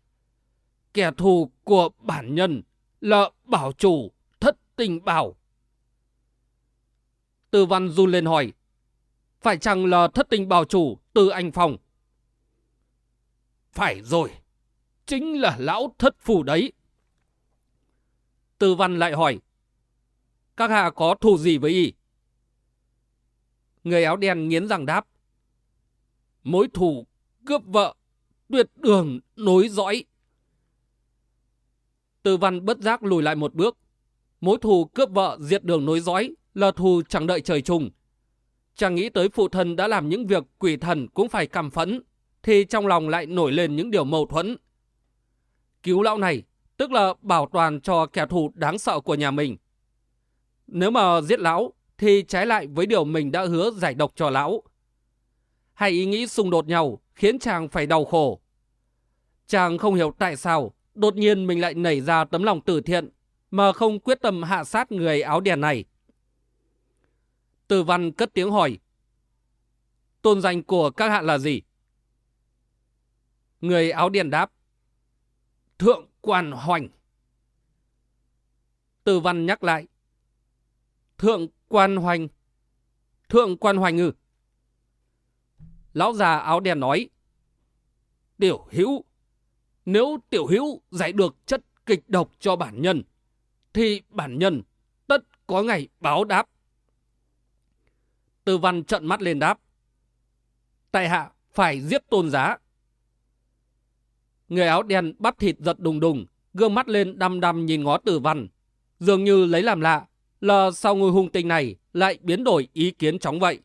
Kẻ thù của bản nhân là bảo chủ thất tình bảo. Từ văn run lên hỏi. Phải chăng là thất tình bảo chủ từ anh Phong. Phải rồi, chính là lão thất phủ đấy. Tư văn lại hỏi, các hạ có thù gì với y? Người áo đen nghiến răng đáp, mối thù cướp vợ, tuyệt đường nối dõi. Tư văn bất giác lùi lại một bước. Mối thù cướp vợ diệt đường nối dõi là thù chẳng đợi trời chung. Chàng nghĩ tới phụ thân đã làm những việc quỷ thần cũng phải căm phẫn thì trong lòng lại nổi lên những điều mâu thuẫn. Cứu lão này, tức là bảo toàn cho kẻ thù đáng sợ của nhà mình. Nếu mà giết lão, thì trái lại với điều mình đã hứa giải độc cho lão. Hai ý nghĩ xung đột nhau khiến chàng phải đau khổ. Chàng không hiểu tại sao đột nhiên mình lại nảy ra tấm lòng từ thiện mà không quyết tâm hạ sát người áo đen này. Từ văn cất tiếng hỏi. Tôn danh của các hạ là gì? Người áo đen đáp. Thượng quan hoành. Từ văn nhắc lại. Thượng quan hoành. Thượng quan hoành ư. Lão già áo đen nói. Tiểu hữu. Nếu tiểu hữu giải được chất kịch độc cho bản nhân, thì bản nhân tất có ngày báo đáp. Từ văn trận mắt lên đáp. Tại hạ phải giết tôn giá. Người áo đen bắp thịt giật đùng đùng, gương mắt lên đăm đăm nhìn ngó tử văn. Dường như lấy làm lạ là sao người hung tinh này lại biến đổi ý kiến chóng vậy.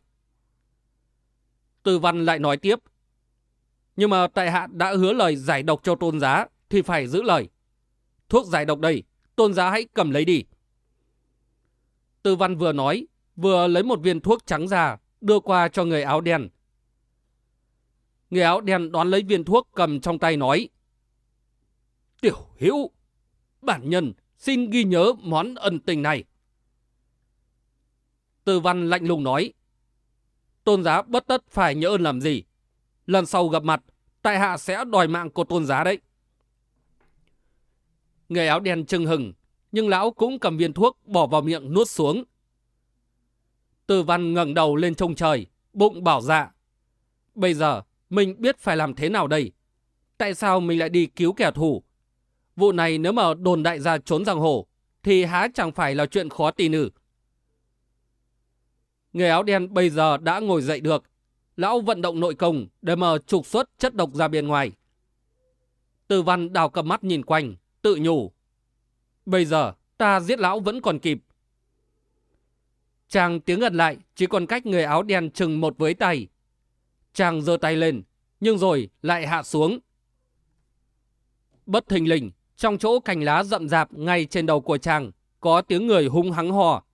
Tử văn lại nói tiếp. Nhưng mà tại hạ đã hứa lời giải độc cho tôn giá thì phải giữ lời. Thuốc giải độc đây, tôn giá hãy cầm lấy đi. Tư văn vừa nói, vừa lấy một viên thuốc trắng ra, đưa qua cho người áo đen. Người áo đen đón lấy viên thuốc cầm trong tay nói. Tiểu hữu, bản nhân xin ghi nhớ món ân tình này. Tư văn lạnh lùng nói. Tôn giá bất tất phải nhớ ơn làm gì. Lần sau gặp mặt, tại hạ sẽ đòi mạng của tôn giá đấy. Người áo đen trưng hừng, nhưng lão cũng cầm viên thuốc bỏ vào miệng nuốt xuống. Từ văn ngẩng đầu lên trông trời, bụng bảo dạ. Bây giờ, mình biết phải làm thế nào đây? Tại sao mình lại đi cứu kẻ thù? Vụ này nếu mà đồn đại gia trốn giang hồ, thì há chẳng phải là chuyện khó tin ư. Người áo đen bây giờ đã ngồi dậy được. Lão vận động nội công để mà trục xuất chất độc ra bên ngoài. Từ văn đào cầm mắt nhìn quanh, tự nhủ. Bây giờ, ta giết lão vẫn còn kịp. Chàng tiếng gần lại, chỉ còn cách người áo đen chừng một với tay. Chàng giơ tay lên, nhưng rồi lại hạ xuống. Bất thình lình, trong chỗ cành lá rậm rạp ngay trên đầu của chàng, có tiếng người hung hắng hò.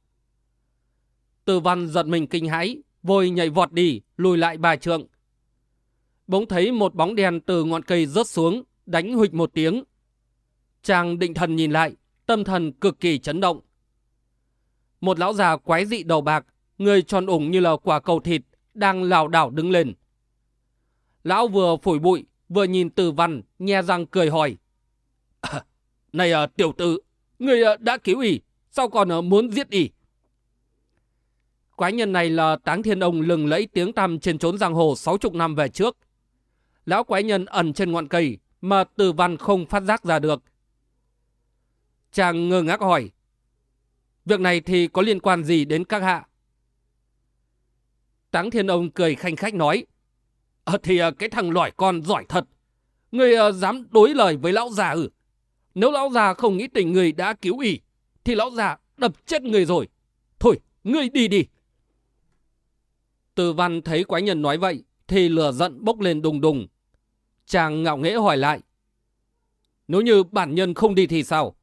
Từ văn giật mình kinh hãi, vội nhảy vọt đi, lùi lại bà trượng. Bỗng thấy một bóng đèn từ ngọn cây rớt xuống, đánh hụt một tiếng. Chàng định thần nhìn lại, tâm thần cực kỳ chấn động. Một lão già quái dị đầu bạc, người tròn ủng như là quả cầu thịt, đang lảo đảo đứng lên. Lão vừa phổi bụi, vừa nhìn từ văn, nhe răng cười hỏi. À, này à, tiểu tử, người à, đã cứu ỉ, sao còn à, muốn giết ỉ? Quái nhân này là táng thiên ông lừng lẫy tiếng tăm trên trốn giang hồ sáu chục năm về trước. Lão quái nhân ẩn trên ngọn cây mà từ văn không phát giác ra được. Chàng ngơ ngác hỏi. Việc này thì có liên quan gì đến các hạ? Táng thiên ông cười khanh khách nói. À, thì ờ, cái thằng lỏi con giỏi thật. Người ờ, dám đối lời với lão già ư? Nếu lão già không nghĩ tình người đã cứu ỉ, thì lão già đập chết người rồi. Thôi, ngươi đi đi. Từ văn thấy quái nhân nói vậy, thì lửa giận bốc lên đùng đùng. Chàng ngạo nghễ hỏi lại. Nếu như bản nhân không đi thì sao?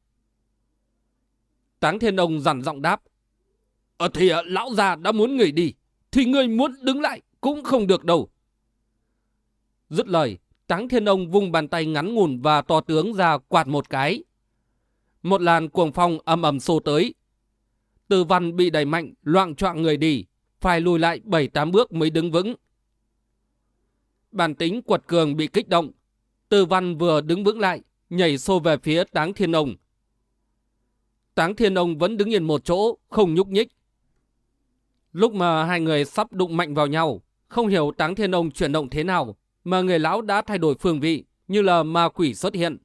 Táng Thiên Ông dằn giọng đáp. Ờ thì à, lão già đã muốn người đi, thì người muốn đứng lại cũng không được đâu. Dứt lời, Táng Thiên Ông vung bàn tay ngắn ngủn và to tướng ra quạt một cái. Một làn cuồng phong ầm ầm xô tới. Từ văn bị đẩy mạnh, loạn trọng người đi, phải lùi lại 7-8 bước mới đứng vững. Bản tính quật cường bị kích động. Từ văn vừa đứng vững lại, nhảy xô về phía Táng Thiên Ông. Táng Thiên Ông vẫn đứng yên một chỗ, không nhúc nhích. Lúc mà hai người sắp đụng mạnh vào nhau, không hiểu Táng Thiên Ông chuyển động thế nào, mà người lão đã thay đổi phương vị, như là ma quỷ xuất hiện.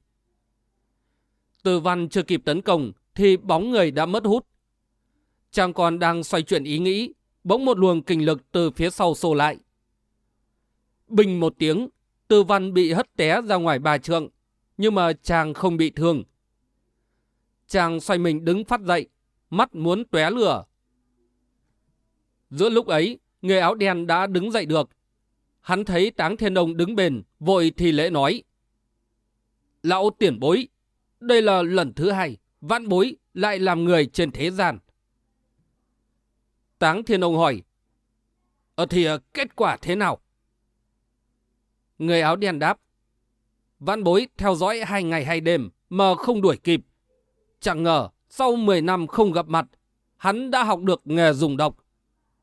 Từ văn chưa kịp tấn công, thì bóng người đã mất hút. Chàng còn đang xoay chuyển ý nghĩ, bỗng một luồng kinh lực từ phía sau xô lại. Bình một tiếng, Từ văn bị hất té ra ngoài bà trượng, nhưng mà chàng không bị thương. Chàng xoay mình đứng phát dậy, mắt muốn tóe lửa. Giữa lúc ấy, người áo đen đã đứng dậy được. Hắn thấy Táng Thiên đồng đứng bền, vội thì lễ nói. Lão tiền bối, đây là lần thứ hai, vạn bối lại làm người trên thế gian. Táng Thiên Ông hỏi. Ờ thì ờ, kết quả thế nào? Người áo đen đáp. Vạn bối theo dõi hai ngày hai đêm mà không đuổi kịp. Chẳng ngờ sau 10 năm không gặp mặt, hắn đã học được nghề dùng độc.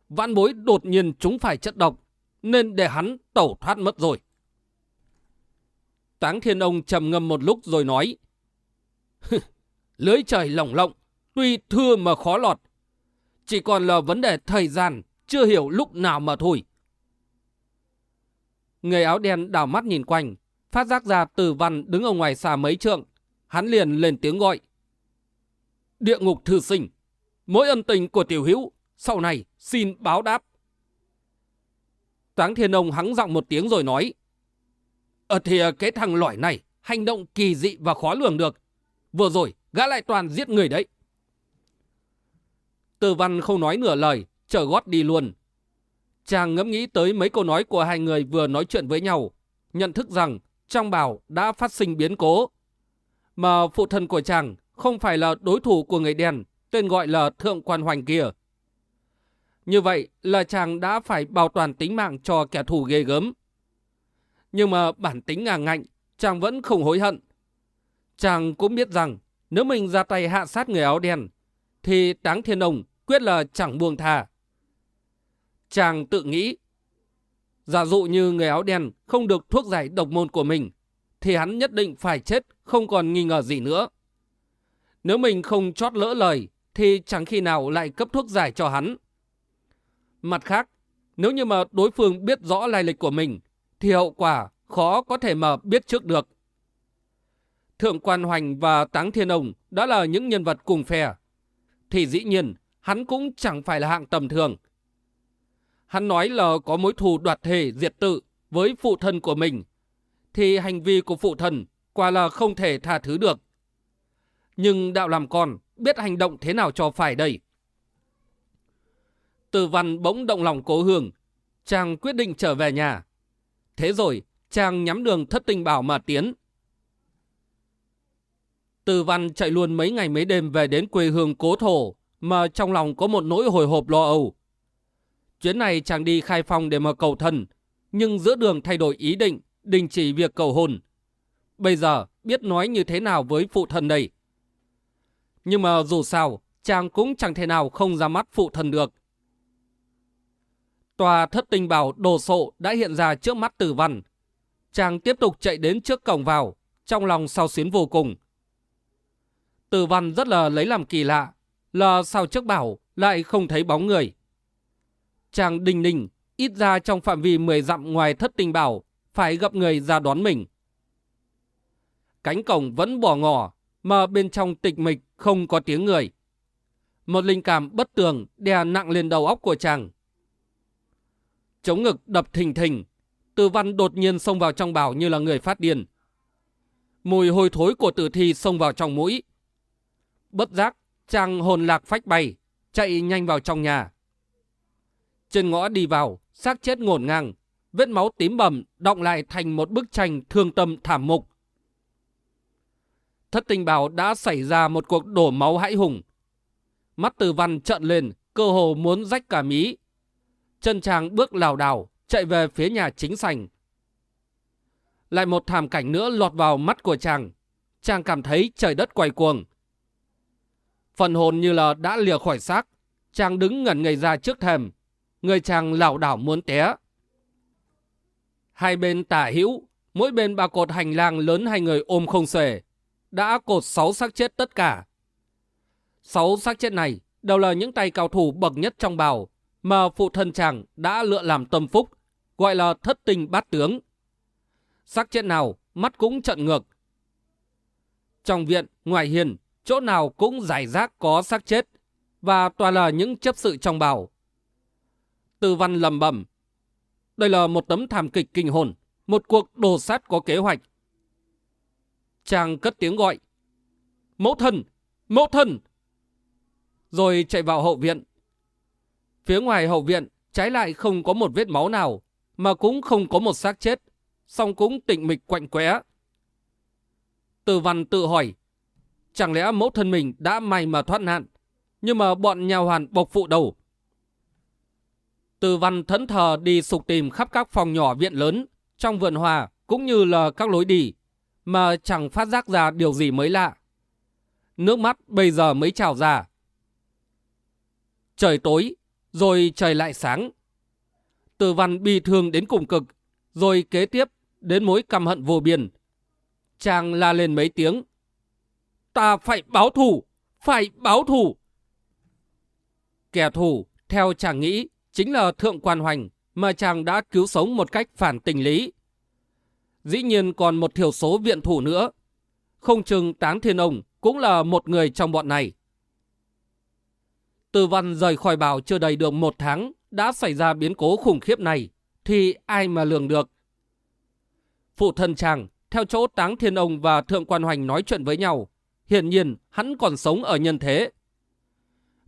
vãn bối đột nhiên chúng phải chất độc, nên để hắn tẩu thoát mất rồi. Táng thiên ông trầm ngâm một lúc rồi nói. Lưới trời lỏng lộng, tuy thưa mà khó lọt. Chỉ còn là vấn đề thời gian, chưa hiểu lúc nào mà thôi. Người áo đen đảo mắt nhìn quanh, phát giác ra từ văn đứng ở ngoài xa mấy trượng. Hắn liền lên tiếng gọi. Địa ngục thư sinh, mỗi ân tình của tiểu hữu, sau này xin báo đáp. Táng thiên ông hắng giọng một tiếng rồi nói. Ở thì cái thằng lỏi này, hành động kỳ dị và khó lường được. Vừa rồi, gã lại toàn giết người đấy. Từ văn không nói nửa lời, chờ gót đi luôn. Chàng ngẫm nghĩ tới mấy câu nói của hai người vừa nói chuyện với nhau, nhận thức rằng trong bảo đã phát sinh biến cố. Mà phụ thân của chàng không phải là đối thủ của người đen, tên gọi là Thượng Quan Hoành kia. Như vậy là chàng đã phải bảo toàn tính mạng cho kẻ thù ghê gớm. Nhưng mà bản tính ngà ngạnh, chàng vẫn không hối hận. Chàng cũng biết rằng nếu mình ra tay hạ sát người áo đen, thì Táng Thiên Ông quyết là chẳng buông tha. Chàng tự nghĩ, giả dụ như người áo đen không được thuốc giải độc môn của mình, thì hắn nhất định phải chết, không còn nghi ngờ gì nữa. Nếu mình không chót lỡ lời, thì chẳng khi nào lại cấp thuốc giải cho hắn. Mặt khác, nếu như mà đối phương biết rõ lai lịch của mình, thì hậu quả khó có thể mà biết trước được. Thượng quan Hoành và Táng Thiên Ông đã là những nhân vật cùng phe. Thì dĩ nhiên, hắn cũng chẳng phải là hạng tầm thường. Hắn nói là có mối thù đoạt thể diệt tự với phụ thân của mình, thì hành vi của phụ thân quả là không thể tha thứ được. Nhưng đạo làm con biết hành động thế nào cho phải đây? Từ văn bỗng động lòng cố hương, chàng quyết định trở về nhà. Thế rồi, chàng nhắm đường thất tinh bảo mà tiến. Từ văn chạy luôn mấy ngày mấy đêm về đến quê hương cố thổ, mà trong lòng có một nỗi hồi hộp lo âu. Chuyến này chàng đi khai phong để mà cầu thân, nhưng giữa đường thay đổi ý định, đình chỉ việc cầu hôn. Bây giờ biết nói như thế nào với phụ thân đây? Nhưng mà dù sao, chàng cũng chẳng thể nào không ra mắt phụ thần được. Tòa thất tinh bảo đồ sộ đã hiện ra trước mắt tử văn. Chàng tiếp tục chạy đến trước cổng vào, trong lòng sao xuyến vô cùng. Tử văn rất là lấy làm kỳ lạ, là sao trước bảo lại không thấy bóng người. Chàng đình ninh, ít ra trong phạm vi 10 dặm ngoài thất tinh bảo, phải gặp người ra đón mình. Cánh cổng vẫn bỏ ngỏ, mà bên trong tịch mịch không có tiếng người. Một linh cảm bất tường đè nặng lên đầu óc của chàng. Chống ngực đập thình thình, tử văn đột nhiên xông vào trong bảo như là người phát điên. Mùi hôi thối của tử thi xông vào trong mũi. Bất giác, chàng hồn lạc phách bay, chạy nhanh vào trong nhà. Trên ngõ đi vào, xác chết ngổn ngang, vết máu tím bầm động lại thành một bức tranh thương tâm thảm mục. Thất tình bảo đã xảy ra một cuộc đổ máu hãi hùng. Mắt từ văn trợn lên, cơ hồ muốn rách cả mí. Chân chàng bước lảo đảo, chạy về phía nhà chính sành. Lại một thảm cảnh nữa lọt vào mắt của chàng. Chàng cảm thấy trời đất quay cuồng. Phần hồn như là đã lìa khỏi xác. Chàng đứng ngẩn ngây ra trước thềm. Người chàng lảo đảo muốn té. Hai bên tả hữu, mỗi bên ba cột hành lang lớn hai người ôm không xuể, đã cột sáu xác chết tất cả. Sáu xác chết này đều là những tay cao thủ bậc nhất trong bào mà phụ thân chàng đã lựa làm tâm phúc, gọi là thất tình bát tướng. Xác chết nào, mắt cũng trận ngược. Trong viện, ngoài hiền, chỗ nào cũng giải rác có xác chết, và toàn là những chấp sự trong bào. Tư văn lầm bẩm đây là một tấm thảm kịch kinh hồn, một cuộc đồ sát có kế hoạch. Chàng cất tiếng gọi. Mẫu thân! Mẫu thân! Rồi chạy vào hậu viện. Phía ngoài hậu viện, trái lại không có một vết máu nào, mà cũng không có một xác chết, song cũng tịnh mịch quạnh quẽ. Từ văn tự hỏi, chẳng lẽ mẫu thân mình đã may mà thoát nạn, nhưng mà bọn nhà hoàn bộc phụ đầu từ văn thẫn thờ đi sục tìm khắp các phòng nhỏ viện lớn, trong vườn hòa cũng như là các lối đi, mà chẳng phát giác ra điều gì mới lạ. Nước mắt bây giờ mới trào ra. Trời tối, rồi trời lại sáng. từ văn bi thương đến cùng cực, rồi kế tiếp đến mối căm hận vô biên. Chàng la lên mấy tiếng. Ta phải báo thù, phải báo thù. Kẻ thù, theo chàng nghĩ, chính là Thượng Quan Hoành mà chàng đã cứu sống một cách phản tình lý. Dĩ nhiên còn một thiểu số viện thủ nữa. Không chừng Táng Thiên Ông cũng là một người trong bọn này. Từ văn rời khỏi bảo chưa đầy được một tháng đã xảy ra biến cố khủng khiếp này, thì ai mà lường được. Phụ thân chàng, theo chỗ Táng Thiên Ông và Thượng Quan Hoành nói chuyện với nhau, hiển nhiên hắn còn sống ở nhân thế.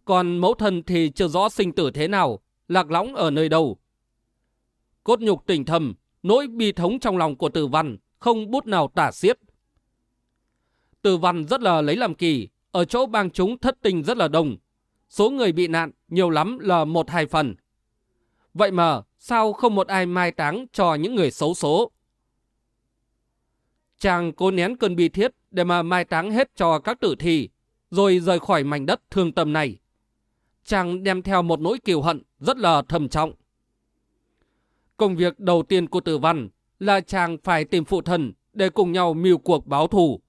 Còn mẫu thân thì chưa rõ sinh tử thế nào, lạc lõng ở nơi đâu. Cốt nhục tình thầm, nỗi bi thống trong lòng của tử văn, không bút nào tả xiết. Tử văn rất là lấy làm kỳ, ở chỗ bang chúng thất tình rất là đông. Số người bị nạn nhiều lắm là một hai phần. Vậy mà sao không một ai mai táng cho những người xấu số? Chàng cố nén cơn bi thiết để mà mai táng hết cho các tử thi, rồi rời khỏi mảnh đất thương tâm này. Chàng đem theo một nỗi kiều hận rất là thầm trọng. Công việc đầu tiên của tử văn là chàng phải tìm phụ thần để cùng nhau mưu cuộc báo thù.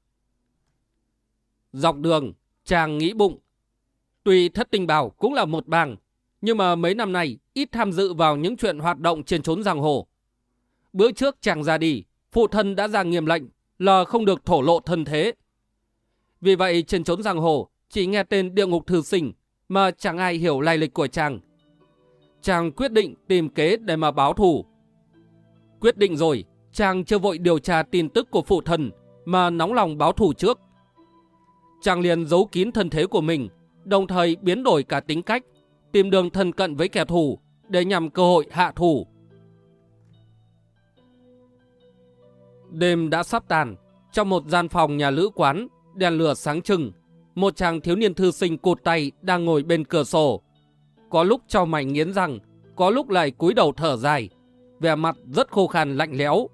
Dọc đường, chàng nghĩ bụng. Tuy thất tình bảo cũng là một bang, nhưng mà mấy năm nay ít tham dự vào những chuyện hoạt động trên trốn giang hồ. Bữa trước chàng ra đi, phụ thân đã ra nghiêm lệnh là không được thổ lộ thân thế. Vì vậy trên trốn giang hồ chỉ nghe tên địa ngục thư sinh mà chẳng ai hiểu lai lịch của chàng. Chàng quyết định tìm kế để mà báo thù. Quyết định rồi, chàng chưa vội điều tra tin tức của phụ thần mà nóng lòng báo thù trước. Chàng liền giấu kín thân thế của mình, đồng thời biến đổi cả tính cách, tìm đường thân cận với kẻ thù để nhằm cơ hội hạ thù. Đêm đã sắp tàn, trong một gian phòng nhà lữ quán, đèn lửa sáng trưng, một chàng thiếu niên thư sinh cột tay đang ngồi bên cửa sổ. Có lúc cho mày nghiến răng, có lúc lại cúi đầu thở dài, vẻ mặt rất khô khan lạnh lẽo.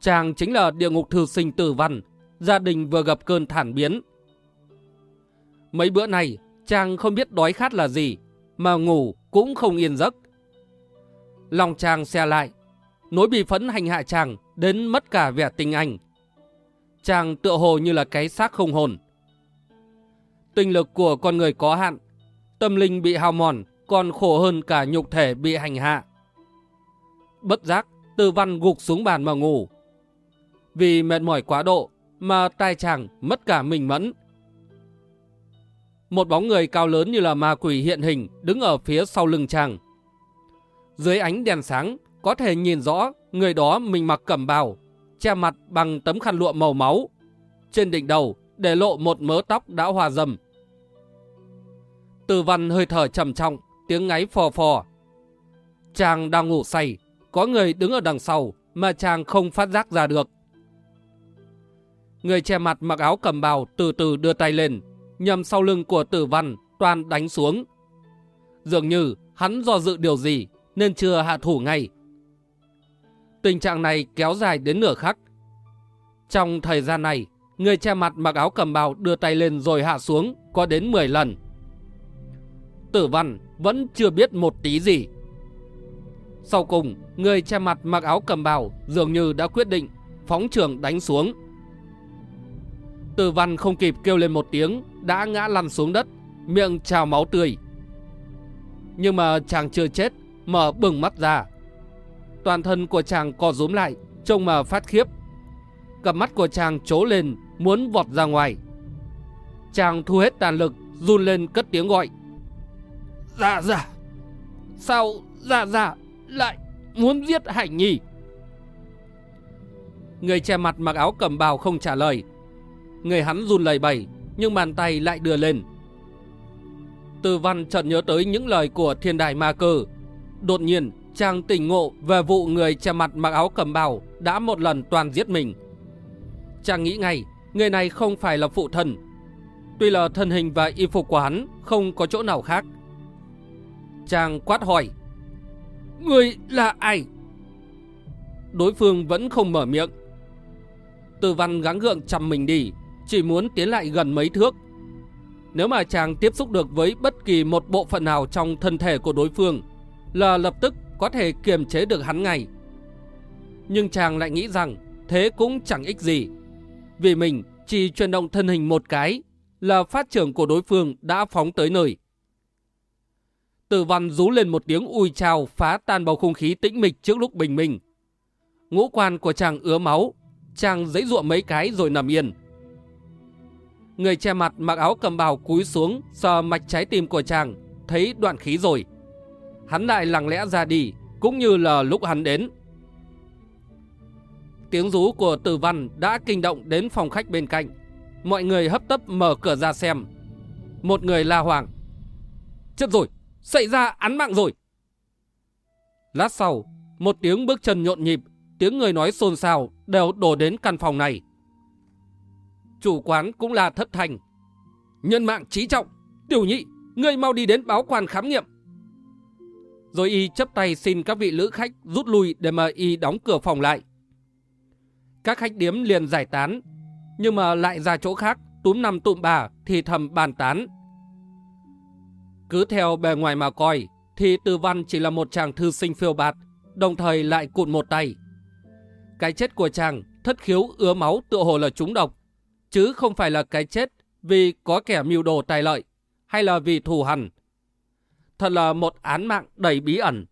Chàng chính là địa ngục thư sinh tử văn, gia đình vừa gặp cơn thản biến. Mấy bữa này, chàng không biết đói khát là gì, mà ngủ cũng không yên giấc. Lòng chàng xe lại, nỗi bị phẫn hành hạ chàng đến mất cả vẻ tình anh. Chàng tựa hồ như là cái xác không hồn. Tinh lực của con người có hạn, tâm linh bị hao mòn còn khổ hơn cả nhục thể bị hành hạ. Bất giác, tư văn gục xuống bàn mà ngủ. Vì mệt mỏi quá độ mà tai chàng mất cả mình mẫn. Một bóng người cao lớn như là ma quỷ hiện hình đứng ở phía sau lưng chàng. Dưới ánh đèn sáng có thể nhìn rõ người đó mình mặc cẩm bào, che mặt bằng tấm khăn lụa màu máu. Trên đỉnh đầu để lộ một mớ tóc đã hòa dầm. Từ văn hơi thở trầm trọng, tiếng ngáy phò phò. Chàng đang ngủ say, có người đứng ở đằng sau mà chàng không phát giác ra được. Người che mặt mặc áo cầm bào từ từ đưa tay lên, nhầm sau lưng của tử văn toàn đánh xuống. Dường như hắn do dự điều gì nên chưa hạ thủ ngay. Tình trạng này kéo dài đến nửa khắc. Trong thời gian này, người che mặt mặc áo cầm bào đưa tay lên rồi hạ xuống có đến 10 lần. Tử văn vẫn chưa biết một tí gì. Sau cùng, người che mặt mặc áo cầm bào dường như đã quyết định phóng trường đánh xuống. Tử văn không kịp kêu lên một tiếng, đã ngã lăn xuống đất, miệng trào máu tươi. Nhưng mà chàng chưa chết, mở bừng mắt ra. Toàn thân của chàng co rúm lại, trông mà phát khiếp. Cặp mắt của chàng trố lên, muốn vọt ra ngoài. Chàng thu hết tàn lực, run lên cất tiếng gọi. Dạ dạ, sao dạ dạ lại muốn giết Hải nhỉ Người che mặt mặc áo cầm bào không trả lời. Người hắn run lầy bẩy, nhưng bàn tay lại đưa lên. Từ văn chợt nhớ tới những lời của thiên đài ma cơ. Đột nhiên, chàng tỉnh ngộ về vụ người che mặt mặc áo cầm bào đã một lần toàn giết mình. Chàng nghĩ ngay, người này không phải là phụ thần. Tuy là thân hình và y phục của hắn không có chỗ nào khác. Chàng quát hỏi, Người là ai? Đối phương vẫn không mở miệng. Từ văn gắng gượng chầm mình đi, chỉ muốn tiến lại gần mấy thước. Nếu mà chàng tiếp xúc được với bất kỳ một bộ phận nào trong thân thể của đối phương là lập tức có thể kiềm chế được hắn ngay. Nhưng chàng lại nghĩ rằng thế cũng chẳng ích gì. Vì mình chỉ chuyển động thân hình một cái là phát trưởng của đối phương đã phóng tới nơi. Tử văn rú lên một tiếng ui trào phá tan bầu không khí tĩnh mịch trước lúc bình minh. Ngũ quan của chàng ứa máu, chàng dãy ruộng mấy cái rồi nằm yên. Người che mặt mặc áo cầm bào cúi xuống sờ mạch trái tim của chàng, thấy đoạn khí rồi. Hắn lại lặng lẽ ra đi, cũng như là lúc hắn đến. Tiếng rú của tử văn đã kinh động đến phòng khách bên cạnh. Mọi người hấp tấp mở cửa ra xem. Một người la hoàng. Chết rồi, xảy ra án mạng rồi. Lát sau, một tiếng bước chân nhộn nhịp, tiếng người nói xôn xao đều đổ đến căn phòng này. Chủ quán cũng là thất thành. Nhân mạng trí trọng, tiểu nhị, ngươi mau đi đến báo quan khám nghiệm. Rồi y chấp tay xin các vị lữ khách rút lui để mà y đóng cửa phòng lại. Các khách điếm liền giải tán, nhưng mà lại ra chỗ khác, túm năm tụm bà thì thầm bàn tán. Cứ theo bề ngoài mà coi, thì Từ Văn chỉ là một chàng thư sinh phiêu bạt, đồng thời lại cụt một tay. Cái chết của chàng thất khiếu ứa máu tựa hồ là trúng độc, chứ không phải là cái chết vì có kẻ mưu đồ tài lợi hay là vì thù hằn. Thật là một án mạng đầy bí ẩn.